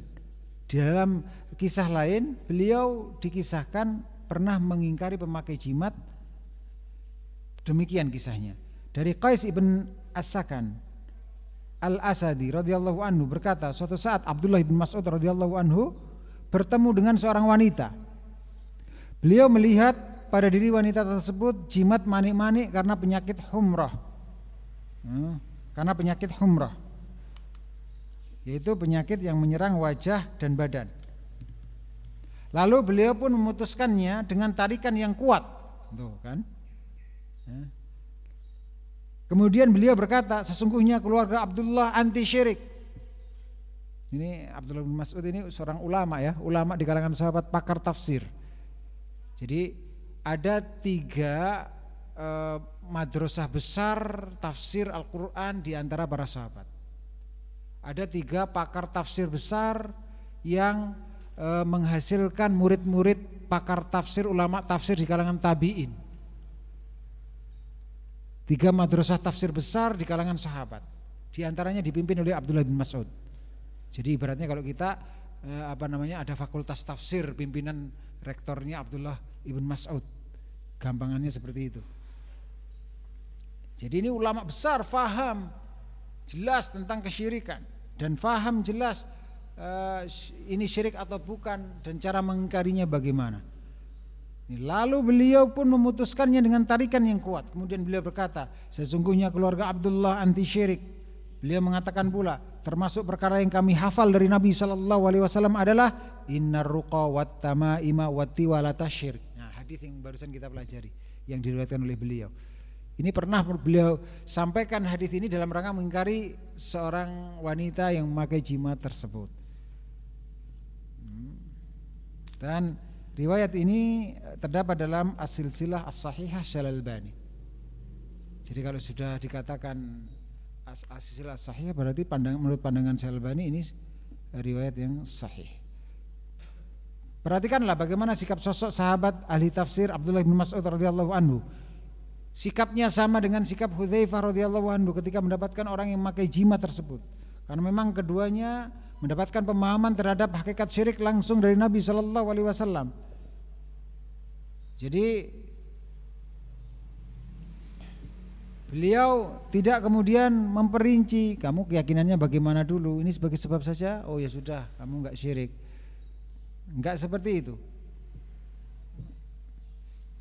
Di dalam kisah lain, beliau dikisahkan pernah mengingkari pemakai jimat Demikian kisahnya. Dari Qais ibn As-Sakan Al-Asadi radhiyallahu anhu berkata, suatu saat Abdullah bin Mas'ud radhiyallahu anhu bertemu dengan seorang wanita. Beliau melihat pada diri wanita tersebut jimat manik-manik karena penyakit humrah. Hmm, karena penyakit humrah. Yaitu penyakit yang menyerang wajah dan badan. Lalu beliau pun memutuskannya dengan tarikan yang kuat. Tuh kan? Ya. Kemudian beliau berkata, sesungguhnya keluarga Abdullah anti syirik. Ini Abdullah bin Mas'ud ini seorang ulama ya, ulama di kalangan sahabat pakar tafsir. Jadi ada tiga eh, madrasah besar tafsir Al-Quran di antara para sahabat. Ada tiga pakar tafsir besar yang eh, menghasilkan murid-murid pakar tafsir ulama tafsir di kalangan tabiin. Tiga madrasah tafsir besar di kalangan sahabat. Di antaranya dipimpin oleh Abdullah bin Mas'ud. Jadi ibaratnya kalau kita eh, apa namanya ada fakultas tafsir pimpinan rektornya Abdullah ibn Mas'ud. Gampangannya seperti itu. Jadi ini ulama besar faham jelas tentang kesyirikan dan faham jelas eh, ini syirik atau bukan dan cara mengingkarinya bagaimana. Lalu beliau pun memutuskannya dengan tarikan yang kuat. Kemudian beliau berkata, sesungguhnya keluarga Abdullah anti syirik. Beliau mengatakan pula, termasuk perkara yang kami hafal dari Nabi Shallallahu Alaihi Wasallam adalah innar ruqa wat tamaima wat syirik. Nah, hadis yang barusan kita pelajari, yang diriwayatkan oleh beliau. Ini pernah beliau sampaikan hadis ini dalam rangka mengingkari seorang wanita yang memakai jimat tersebut. Hmm. Dan Riwayat ini terdapat dalam As-Silsilah As-Sahihah Syalalbani. Jadi kalau sudah dikatakan As-Silsilah As-Sahihah berarti pandang, menurut pandangan Syalalbani ini riwayat yang sahih. Perhatikanlah bagaimana sikap sosok sahabat ahli tafsir Abdullah bin Mas'ud radhiyallahu anhu. Sikapnya sama dengan sikap Hudzaifah radhiyallahu anhu ketika mendapatkan orang yang memakai jimat tersebut. Karena memang keduanya mendapatkan pemahaman terhadap hakikat syirik langsung dari Nabi Shallallahu alaihi wasallam. Jadi beliau tidak kemudian memperinci kamu keyakinannya bagaimana dulu? Ini sebagai sebab saja? Oh ya sudah kamu enggak syirik. Enggak seperti itu.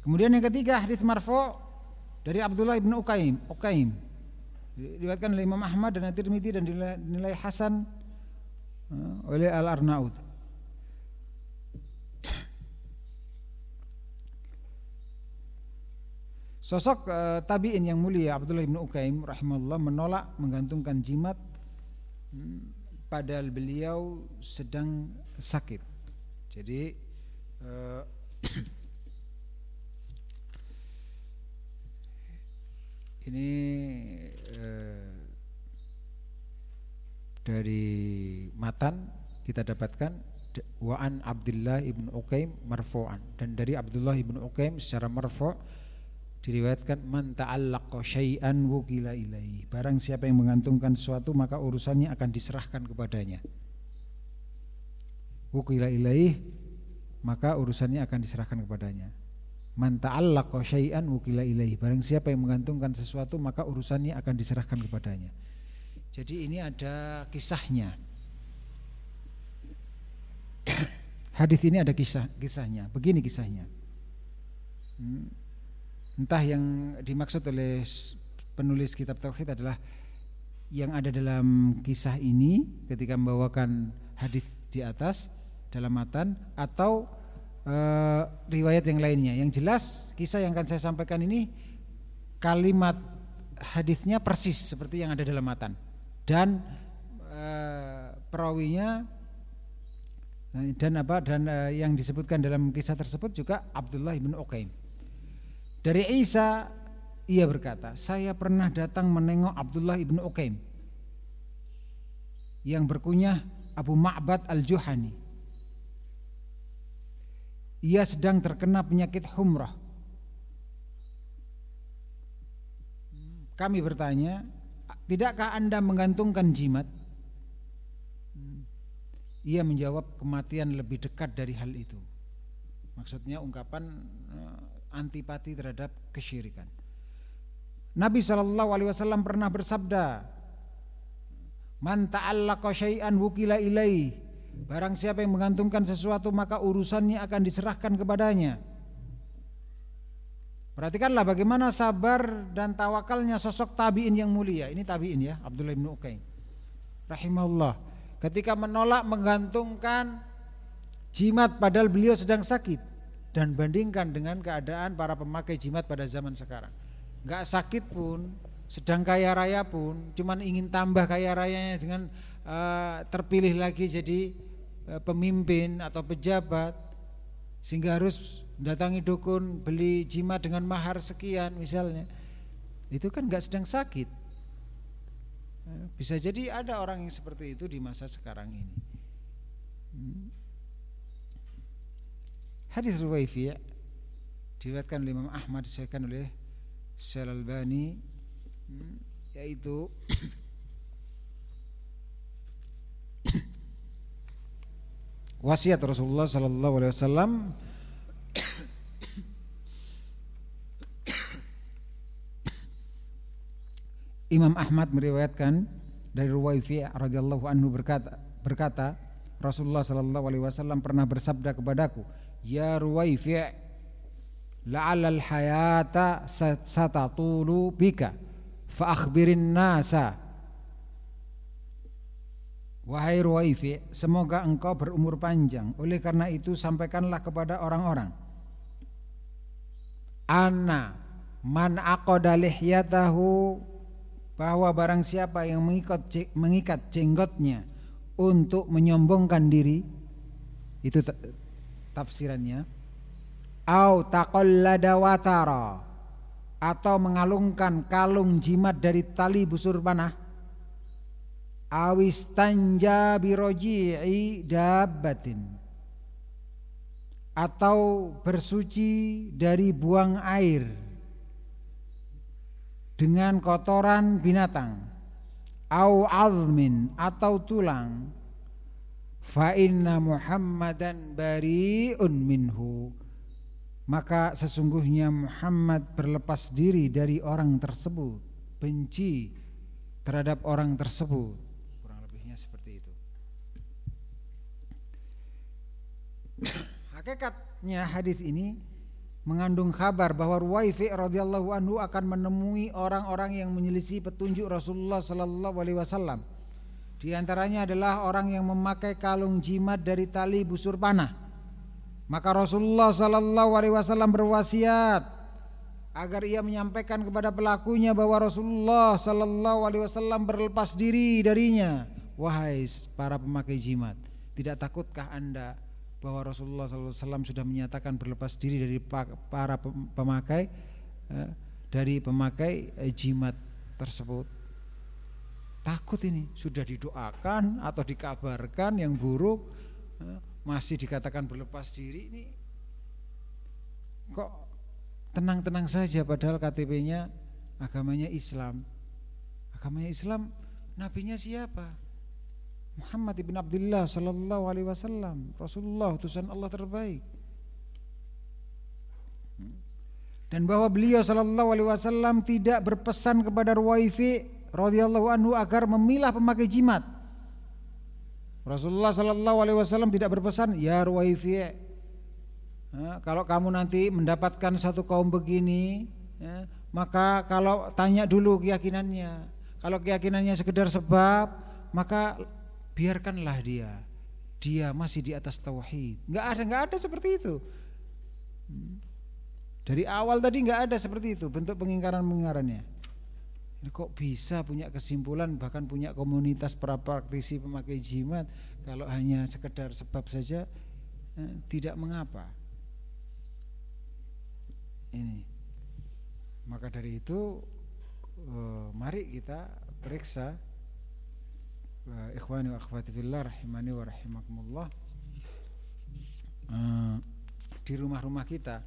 Kemudian yang ketiga hadis marfu dari Abdullah bin Ukaim Ukaim diriwayatkan oleh Imam Ahmad dan At-Tirmidzi dan dinilai hasan eh, oleh Al-Arnaud Sosok uh, tabi'in yang mulia Abdullah bin Ukaim rahimahullah menolak menggantungkan jimat hmm, padahal beliau sedang sakit. Jadi uh, ini uh, dari matan kita dapatkan waan Abdullah ibn Ukaim marfu'an dan dari Abdullah ibn Ukaim secara marfu' diriwayatkan man ta'allaqa syai'an wukila ilaihi. Barang siapa yang mengantungkan sesuatu maka urusannya akan diserahkan kepadanya. Wukila ilaihi maka urusannya akan diserahkan kepadanya. Man ta'allaqa syai'an wukila ilaih. Barang siapa yang menggantungkan sesuatu maka urusannya akan diserahkan kepadanya. Jadi ini ada kisahnya. Hadis ini ada kisah kisahnya. Begini kisahnya. Hmm. Entah yang dimaksud oleh penulis kitab tauhid adalah yang ada dalam kisah ini ketika membawakan hadis di atas dalam matan atau uh, riwayat yang lainnya. Yang jelas kisah yang akan saya sampaikan ini kalimat hadisnya persis seperti yang ada dalam matan dan uh, perawinya eh, dan apa dan uh, yang disebutkan dalam kisah tersebut juga Abdullah bin Uqaim. Dari Isa ia berkata, saya pernah datang menengok Abdullah bin Uqaim yang berkunyah Abu Ma'bad al-Juhani ia sedang terkena penyakit humrah. Kami bertanya, tidakkah Anda menggantungkan jimat? Ia menjawab kematian lebih dekat dari hal itu. Maksudnya ungkapan eh, antipati terhadap kesyirikan. Nabi Shallallahu Alaihi Wasallam pernah bersabda, "Man ta'allaqa syai'an wukila ilaih." Barang siapa yang menggantungkan sesuatu maka urusannya akan diserahkan kepadanya. Perhatikanlah bagaimana sabar dan tawakalnya sosok tabi'in yang mulia. Ini tabi'in ya, Abdullah bin Uqaim. Rahimahullah. Ketika menolak menggantungkan jimat padahal beliau sedang sakit dan bandingkan dengan keadaan para pemakai jimat pada zaman sekarang. Enggak sakit pun, sedang kaya raya pun, cuman ingin tambah kaya rayanya dengan uh, terpilih lagi jadi pemimpin atau pejabat sehingga harus datangi dukun beli jimat dengan mahar sekian misalnya. Itu kan nggak sedang sakit. Eh, bisa jadi ada orang yang seperti itu di masa sekarang ini. Hmm. hadis Ruwaifi ya, diriwayatkan oleh Imam Ahmad disahkan oleh Syal Albani hmm, yaitu wasiat Rasulullah sallallahu alaihi wasallam. Imam Ahmad meriwayatkan dari Ruwaifi radhiyallahu anhu berkata berkata Rasulullah sallallahu alaihi wasallam pernah bersabda kepadaku ya Ruwaifi la'allal hayata satatulu bika fa akhbirin nasa Wahai Ruwaifi, semoga engkau berumur panjang. Oleh karena itu sampaikanlah kepada orang-orang. Anna man aqada lihyatahu bahwa barang siapa yang mengikat mengikat jenggotnya untuk menyombongkan diri itu tafsirannya au taqallada watara atau mengalungkan kalung jimat dari tali busur panah awis tanja biroji'i dabbatin. Atau bersuci dari buang air dengan kotoran binatang au azmin atau tulang. Fa inna muhammadan bariun minhu. Maka sesungguhnya Muhammad berlepas diri dari orang tersebut benci terhadap orang tersebut Hakikatnya hadis ini mengandung kabar bahwa Ruwaifi radhiyallahu anhu akan menemui orang-orang yang menyelisih petunjuk Rasulullah sallallahu alaihi wasallam. Di antaranya adalah orang yang memakai kalung jimat dari tali busur panah. Maka Rasulullah sallallahu alaihi wasallam berwasiat agar ia menyampaikan kepada pelakunya bahwa Rasulullah sallallahu alaihi wasallam berlepas diri darinya. Wahai para pemakai jimat, tidak takutkah Anda bahwa Rasulullah SAW sudah menyatakan berlepas diri dari para pemakai eh, dari pemakai eh, jimat tersebut. Takut ini sudah didoakan atau dikabarkan yang buruk eh, masih dikatakan berlepas diri ini kok tenang-tenang saja padahal KTP-nya agamanya Islam. Agamanya Islam, nabinya siapa? Muhammad ibn Abdullah sallallahu alaihi wasallam Rasulullah utusan Allah terbaik dan bahwa beliau sallallahu alaihi wasallam tidak berpesan kepada Ruwaifi radhiyallahu anhu agar memilah pemakai jimat. Rasulullah sallallahu alaihi wasallam tidak berpesan ya Ruwaifi kalau kamu nanti mendapatkan satu kaum begini ya, maka kalau tanya dulu keyakinannya. Kalau keyakinannya sekedar sebab maka biarkanlah dia. Dia masih di atas tauhid. Enggak ada enggak ada seperti itu. Dari awal tadi nggak ada seperti itu bentuk pengingkaran-pengingkarannya. Kok bisa punya kesimpulan bahkan punya komunitas para praktisi pemakai jimat kalau hanya sekedar sebab saja eh, tidak mengapa. Ini. Maka dari itu eh, mari kita periksa ikhwani wa akhwati fillah rahimani wa rahimakumullah eh, di rumah-rumah kita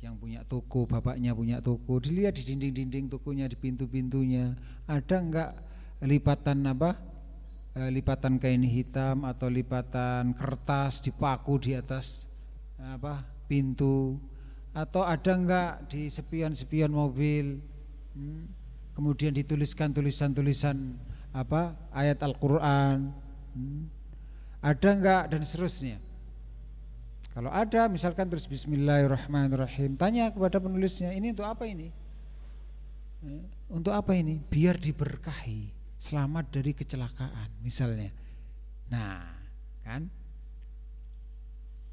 yang punya toko, bapaknya punya toko, dilihat di dinding-dinding tokonya, di pintu-pintunya, ada enggak lipatan apa? E, lipatan kain hitam atau lipatan kertas dipaku di atas apa? pintu atau ada enggak di sepion-sepion mobil? Hmm, kemudian dituliskan tulisan-tulisan apa? ayat Al-Qur'an. Hmm, ada enggak dan seterusnya. Kalau ada misalkan terus bismillahirrahmanirrahim, tanya kepada penulisnya, ini untuk apa ini? Eh, untuk apa ini? Biar diberkahi, selamat dari kecelakaan misalnya. Nah, kan?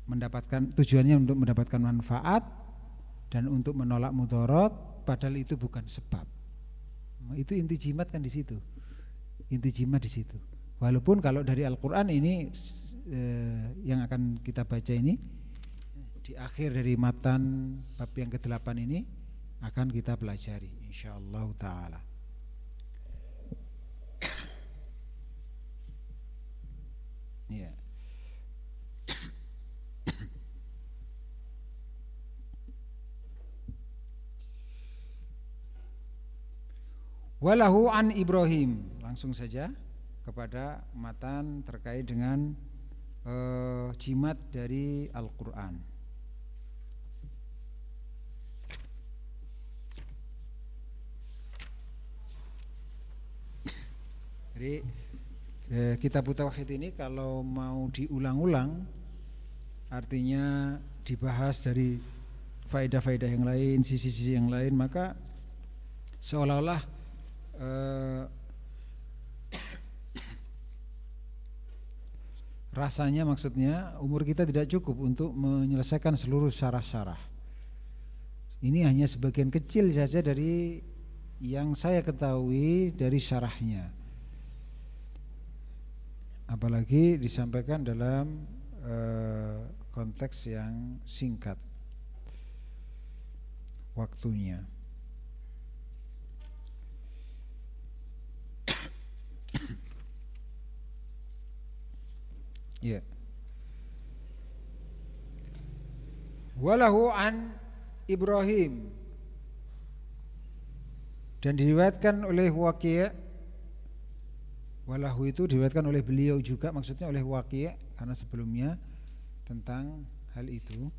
Mendapatkan tujuannya untuk mendapatkan manfaat dan untuk menolak mudorot, padahal itu bukan sebab. Itu inti jimat kan di situ. Inti jimat di situ. Walaupun kalau dari Al-Qur'an ini eh, yang akan kita baca ini di akhir dari matan bab yang ke-8 ini akan kita pelajari insyaallah taala. Ya. Walahu an Ibrahim langsung saja kepada matan terkait dengan uh, jimat dari Al-Quran. Jadi eh, kitab Tauhid ini kalau mau diulang-ulang artinya dibahas dari faedah-faedah yang lain, sisi-sisi yang lain, maka seolah-olah eh, Rasanya maksudnya umur kita tidak cukup untuk menyelesaikan seluruh syarah-syarah. Ini hanya sebagian kecil saja dari yang saya ketahui dari syarahnya. Apalagi disampaikan dalam uh, konteks yang singkat waktunya. Ya. Walahu an Ibrahim. Dan diriwayatkan oleh Waqi' walahu itu diriwayatkan oleh beliau juga maksudnya oleh Waqi' karena sebelumnya tentang hal itu.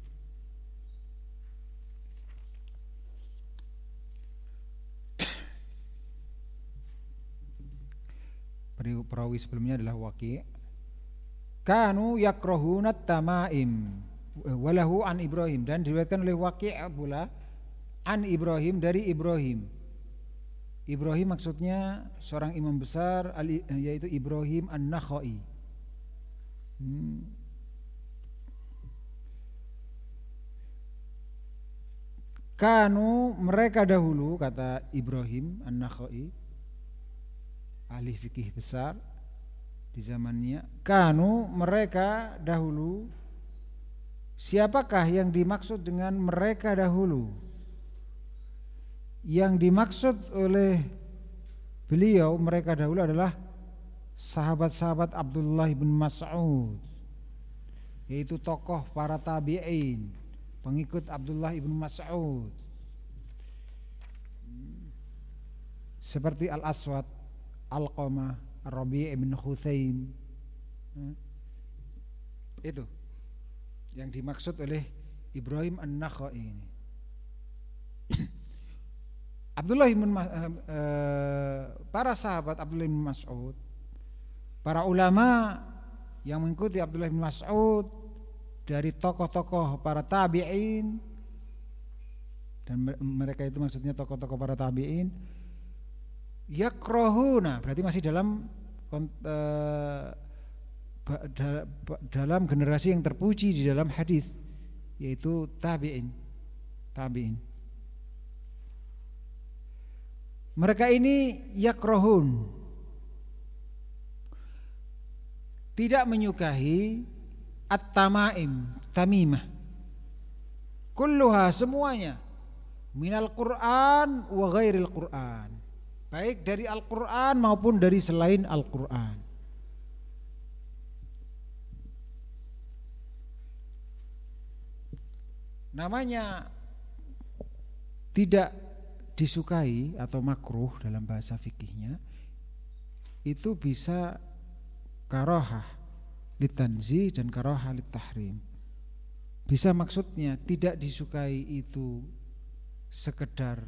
Perawi sebelumnya adalah Waqi' kanu yakrohuna tamaim. Walahu an Ibrahim. Dan diriwayatkan oleh Waqi' pula an Ibrahim dari Ibrahim. Ibrahim maksudnya seorang imam besar yaitu Ibrahim An-Nakhai. Hmm. Kanu mereka dahulu kata Ibrahim An-Nakhai ahli fikih besar di zamannya. Kanu mereka dahulu siapakah yang dimaksud dengan mereka dahulu? Yang dimaksud oleh beliau mereka dahulu adalah sahabat-sahabat Abdullah bin Mas'ud yaitu tokoh para tabi'in pengikut Abdullah bin Mas'ud. Seperti Al-Aswad Al-Qamah Rabi' ibn Khuthaim hmm? itu yang dimaksud oleh Ibrahim An-Nakhai ini Abdullah bin uh, uh, para sahabat Abdullah bin Mas'ud, para ulama yang mengikuti Abdullah bin Mas'ud dari tokoh-tokoh para tabi'in dan mereka itu maksudnya tokoh-tokoh para tabi'in yakrohuna. Berarti masih dalam uh, dalam generasi yang terpuji di dalam hadis yaitu tabi'in. Tabi'in. Mereka ini yakrohun. Tidak menyukai at-tamaim, tamimah. Kulluha semuanya. Minal Quran wa ghairil Quran. Baik dari Al-Qur'an maupun dari selain Al-Qur'an. Namanya tidak disukai atau makruh dalam bahasa fikihnya itu bisa karohah litanzi dan karoha tahrim. Bisa maksudnya tidak disukai itu sekedar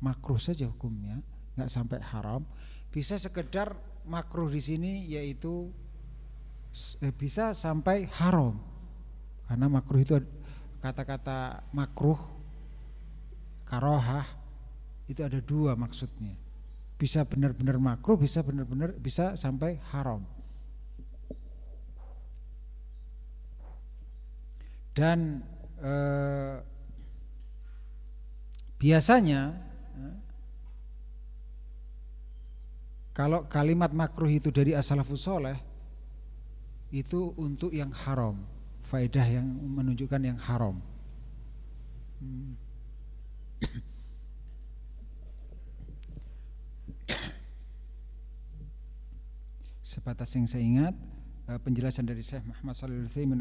makruh saja hukumnya, nggak sampai haram. Bisa sekedar makruh di sini yaitu eh, bisa sampai haram. Karena makruh itu kata-kata makruh karohah itu ada dua maksudnya. Bisa benar-benar makruh, bisa benar-benar bisa sampai haram. dan eh, biasanya eh, kalau kalimat makruh itu dari asalafus soleh itu untuk yang haram. Faedah yang menunjukkan yang haram. Hmm. sebatas yang saya ingat Eh, penjelasan dari Syekh Muhammad Shalih Utsaimin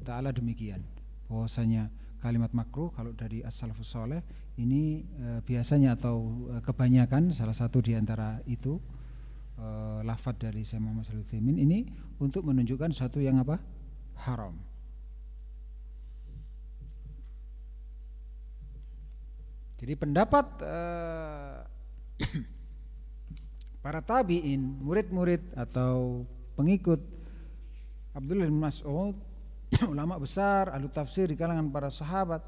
taala demikian. Bahwasanya kalimat makruh kalau dari as-salafus saleh ini e, biasanya atau e, kebanyakan salah satu di antara itu e, lafaz dari Syekh Muhammad Shalih Utsaimin ini untuk menunjukkan satu yang apa? haram. Jadi pendapat e, para tabi'in, murid-murid atau pengikut Abdullah bin Mas'ud ulama besar ahli tafsir di kalangan para sahabat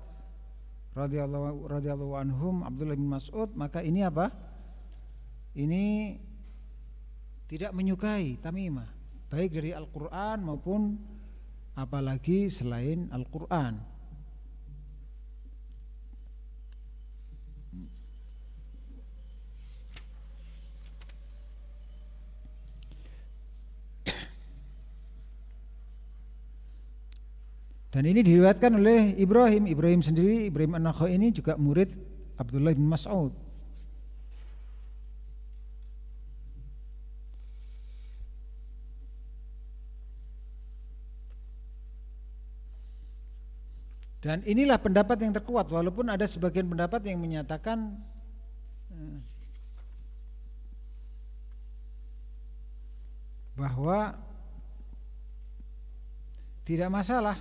radhiyallahu radhiyallahu anhum Abdullah bin Mas'ud maka ini apa? Ini tidak menyukai tamimah baik dari Al-Qur'an maupun apalagi selain Al-Qur'an. Dan ini diriwayatkan oleh Ibrahim. Ibrahim sendiri, Ibrahim an ini juga murid Abdullah bin Mas'ud. Dan inilah pendapat yang terkuat walaupun ada sebagian pendapat yang menyatakan eh, bahwa tidak masalah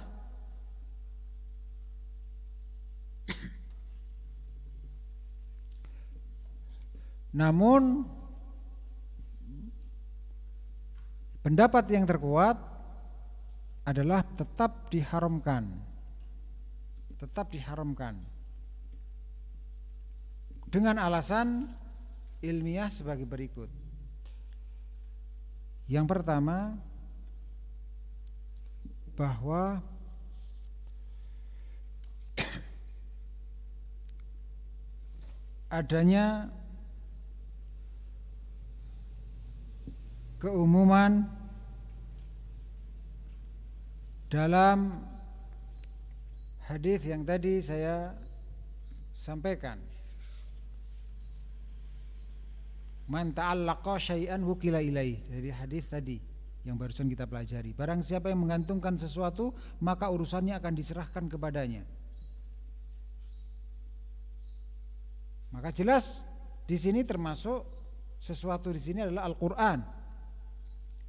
Namun pendapat yang terkuat adalah tetap diharamkan. Tetap diharamkan. Dengan alasan ilmiah sebagai berikut. Yang pertama bahwa adanya keumuman dalam hadis yang tadi saya sampaikan. Man ta'allaqa syai'an wukila ilaih. Dari hadis tadi yang barusan kita pelajari. Barang siapa yang menggantungkan sesuatu, maka urusannya akan diserahkan kepadanya. Maka jelas di sini termasuk sesuatu di sini adalah Al-Qur'an.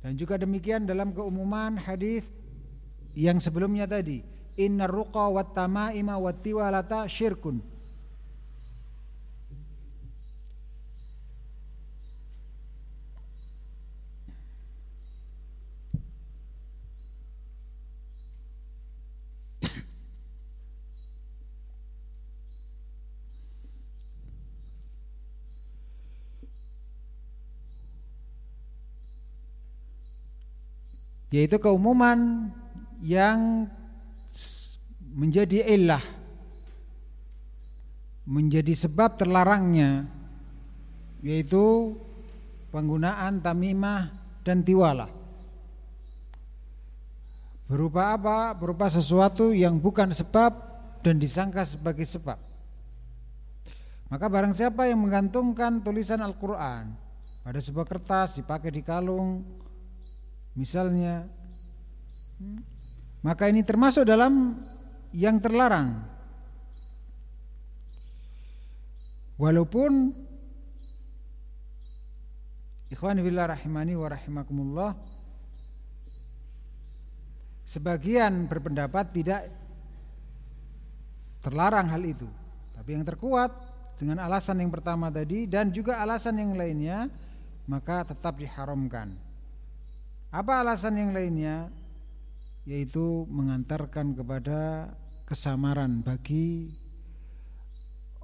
Dan juga demikian dalam keumuman hadis yang sebelumnya tadi, inna ruqa wat tamaima wat tiwalata syirkun. Yaitu keumuman yang menjadi ilah menjadi sebab terlarangnya yaitu penggunaan tamimah dan tiwalah berupa apa? berupa sesuatu yang bukan sebab dan disangka sebagai sebab maka barang siapa yang menggantungkan tulisan Al-Quran pada sebuah kertas dipakai di kalung misalnya hmm, maka ini termasuk dalam yang terlarang. Walaupun Ikhwani billah rahimani wa rahimakumullah Sebagian berpendapat tidak terlarang hal itu. Tapi yang terkuat dengan alasan yang pertama tadi Dan juga alasan yang lainnya Maka tetap diharamkan. Apa alasan yang lainnya? Yaitu mengantarkan kepada kesamaran bagi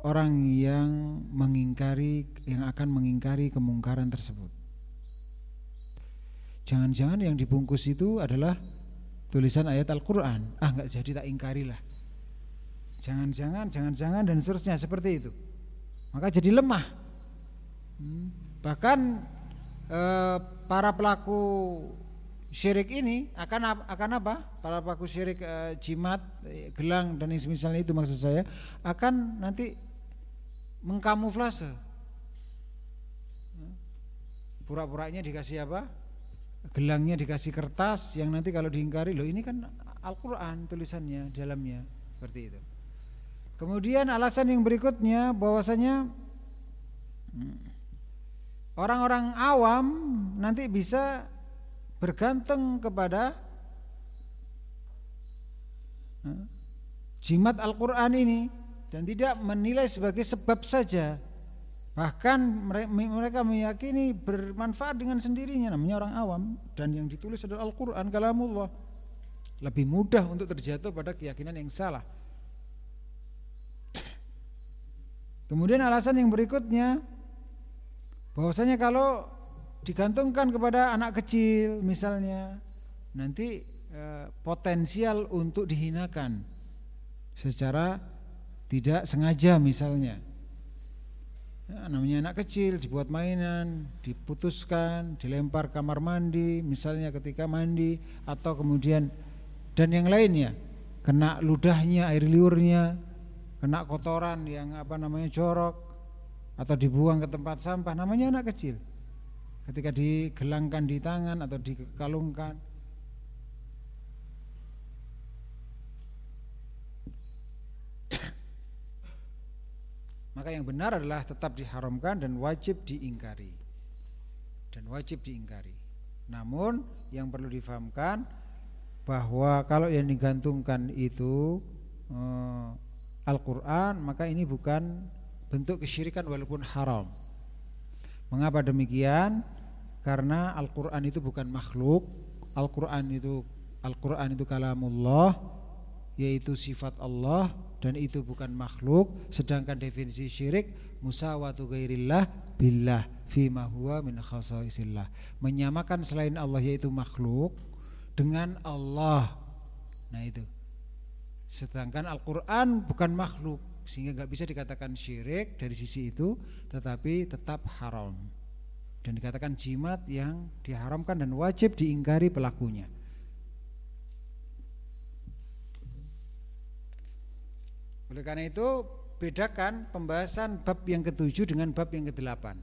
orang yang mengingkari yang akan mengingkari kemungkaran tersebut. Jangan-jangan yang dibungkus itu adalah tulisan ayat Al-Qur'an. Ah, enggak jadi tak ingkarilah. Jangan-jangan, jangan-jangan dan seterusnya seperti itu. Maka jadi lemah. Hmm. Bahkan eh, para pelaku syirik ini akan akan apa? Para pelaku syirik eh, jimat, eh, gelang dan misalnya itu maksud saya akan nanti mengkamuflase. Pura-puranya dikasih apa? Gelangnya dikasih kertas yang nanti kalau diingkari loh ini kan Al-Quran tulisannya dalamnya seperti itu. Kemudian alasan yang berikutnya bahwasanya hmm, orang-orang awam nanti bisa bergantung kepada hmm, jimat Al-Quran ini dan tidak menilai sebagai sebab saja. Bahkan mereka meyakini bermanfaat dengan sendirinya namanya orang awam dan yang ditulis adalah Al-Qur'an kalamullah. Lebih mudah untuk terjatuh pada keyakinan yang salah. Kemudian alasan yang berikutnya bahwasanya kalau digantungkan kepada anak kecil misalnya nanti eh, potensial untuk dihinakan secara tidak sengaja misalnya. Ya, namanya anak kecil dibuat mainan diputuskan dilempar kamar mandi misalnya ketika mandi atau kemudian dan yang lainnya. Kena ludahnya air liurnya kena kotoran yang apa namanya jorok atau dibuang ke tempat sampah namanya anak kecil ketika digelangkan di tangan atau dikalungkan. Maka yang benar adalah tetap diharamkan dan wajib diingkari. Dan wajib diingkari. Namun yang perlu difahamkan bahwa kalau yang digantungkan itu eh, Al-Quran maka ini bukan bentuk kesyirikan walaupun haram. Mengapa demikian karena Al-Quran itu bukan makhluk Al-Quran itu Al-Quran itu kalamullah yaitu sifat Allah dan itu bukan makhluk. Sedangkan definisi syirik musawatu ghairillah billah fima huwa min khasaisillah. Menyamakan selain Allah yaitu makhluk dengan Allah. Nah itu. Sedangkan Al-Qur'an bukan makhluk sehingga nggak bisa dikatakan syirik dari sisi itu tetapi tetap haram dan dikatakan jimat yang diharamkan dan wajib diingkari pelakunya Oleh karena itu bedakan pembahasan bab yang ketujuh dengan bab yang kedelapan.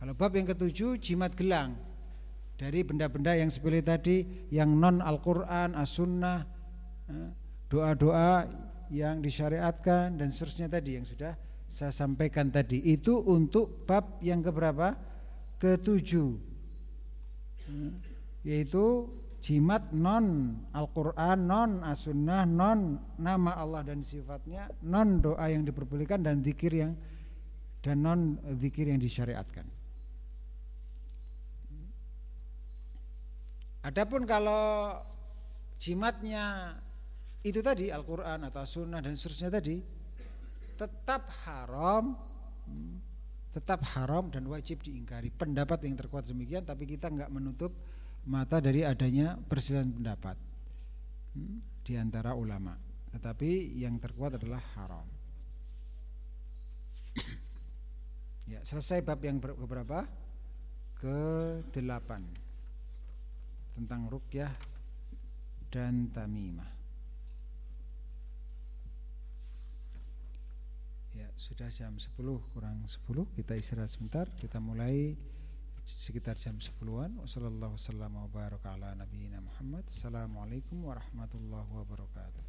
Kalau bab yang ketujuh jimat gelang dari benda-benda yang sepele tadi yang non Al-Quran, As-Sunnah, eh, doa-doa yang disyariatkan dan seterusnya tadi yang sudah saya sampaikan tadi itu untuk bab yang keberapa? Ketujuh, yaitu jimat non Al-Quran, non As-Sunnah, non nama Allah dan sifatnya, non doa yang diperbolehkan dan zikir yang dan non zikir yang disyariatkan. Adapun kalau jimatnya itu tadi Al-Quran atau Sunnah dan seterusnya tadi tetap haram tetap haram dan wajib diingkari pendapat yang terkuat demikian tapi kita nggak menutup mata dari adanya perselisihan pendapat hmm, di antara ulama. Tetapi yang terkuat adalah haram. ya, selesai bab yang berapa? Ke-8 tentang rukyah dan tamimah. Sudah jam 10 kurang 10 Kita istirahat sebentar. Kita mulai sekitar jam 10-an Wassalamualaikum warahmatullahi wabarakatuh. Assalamualaikum warahmatullahi wabarakatuh.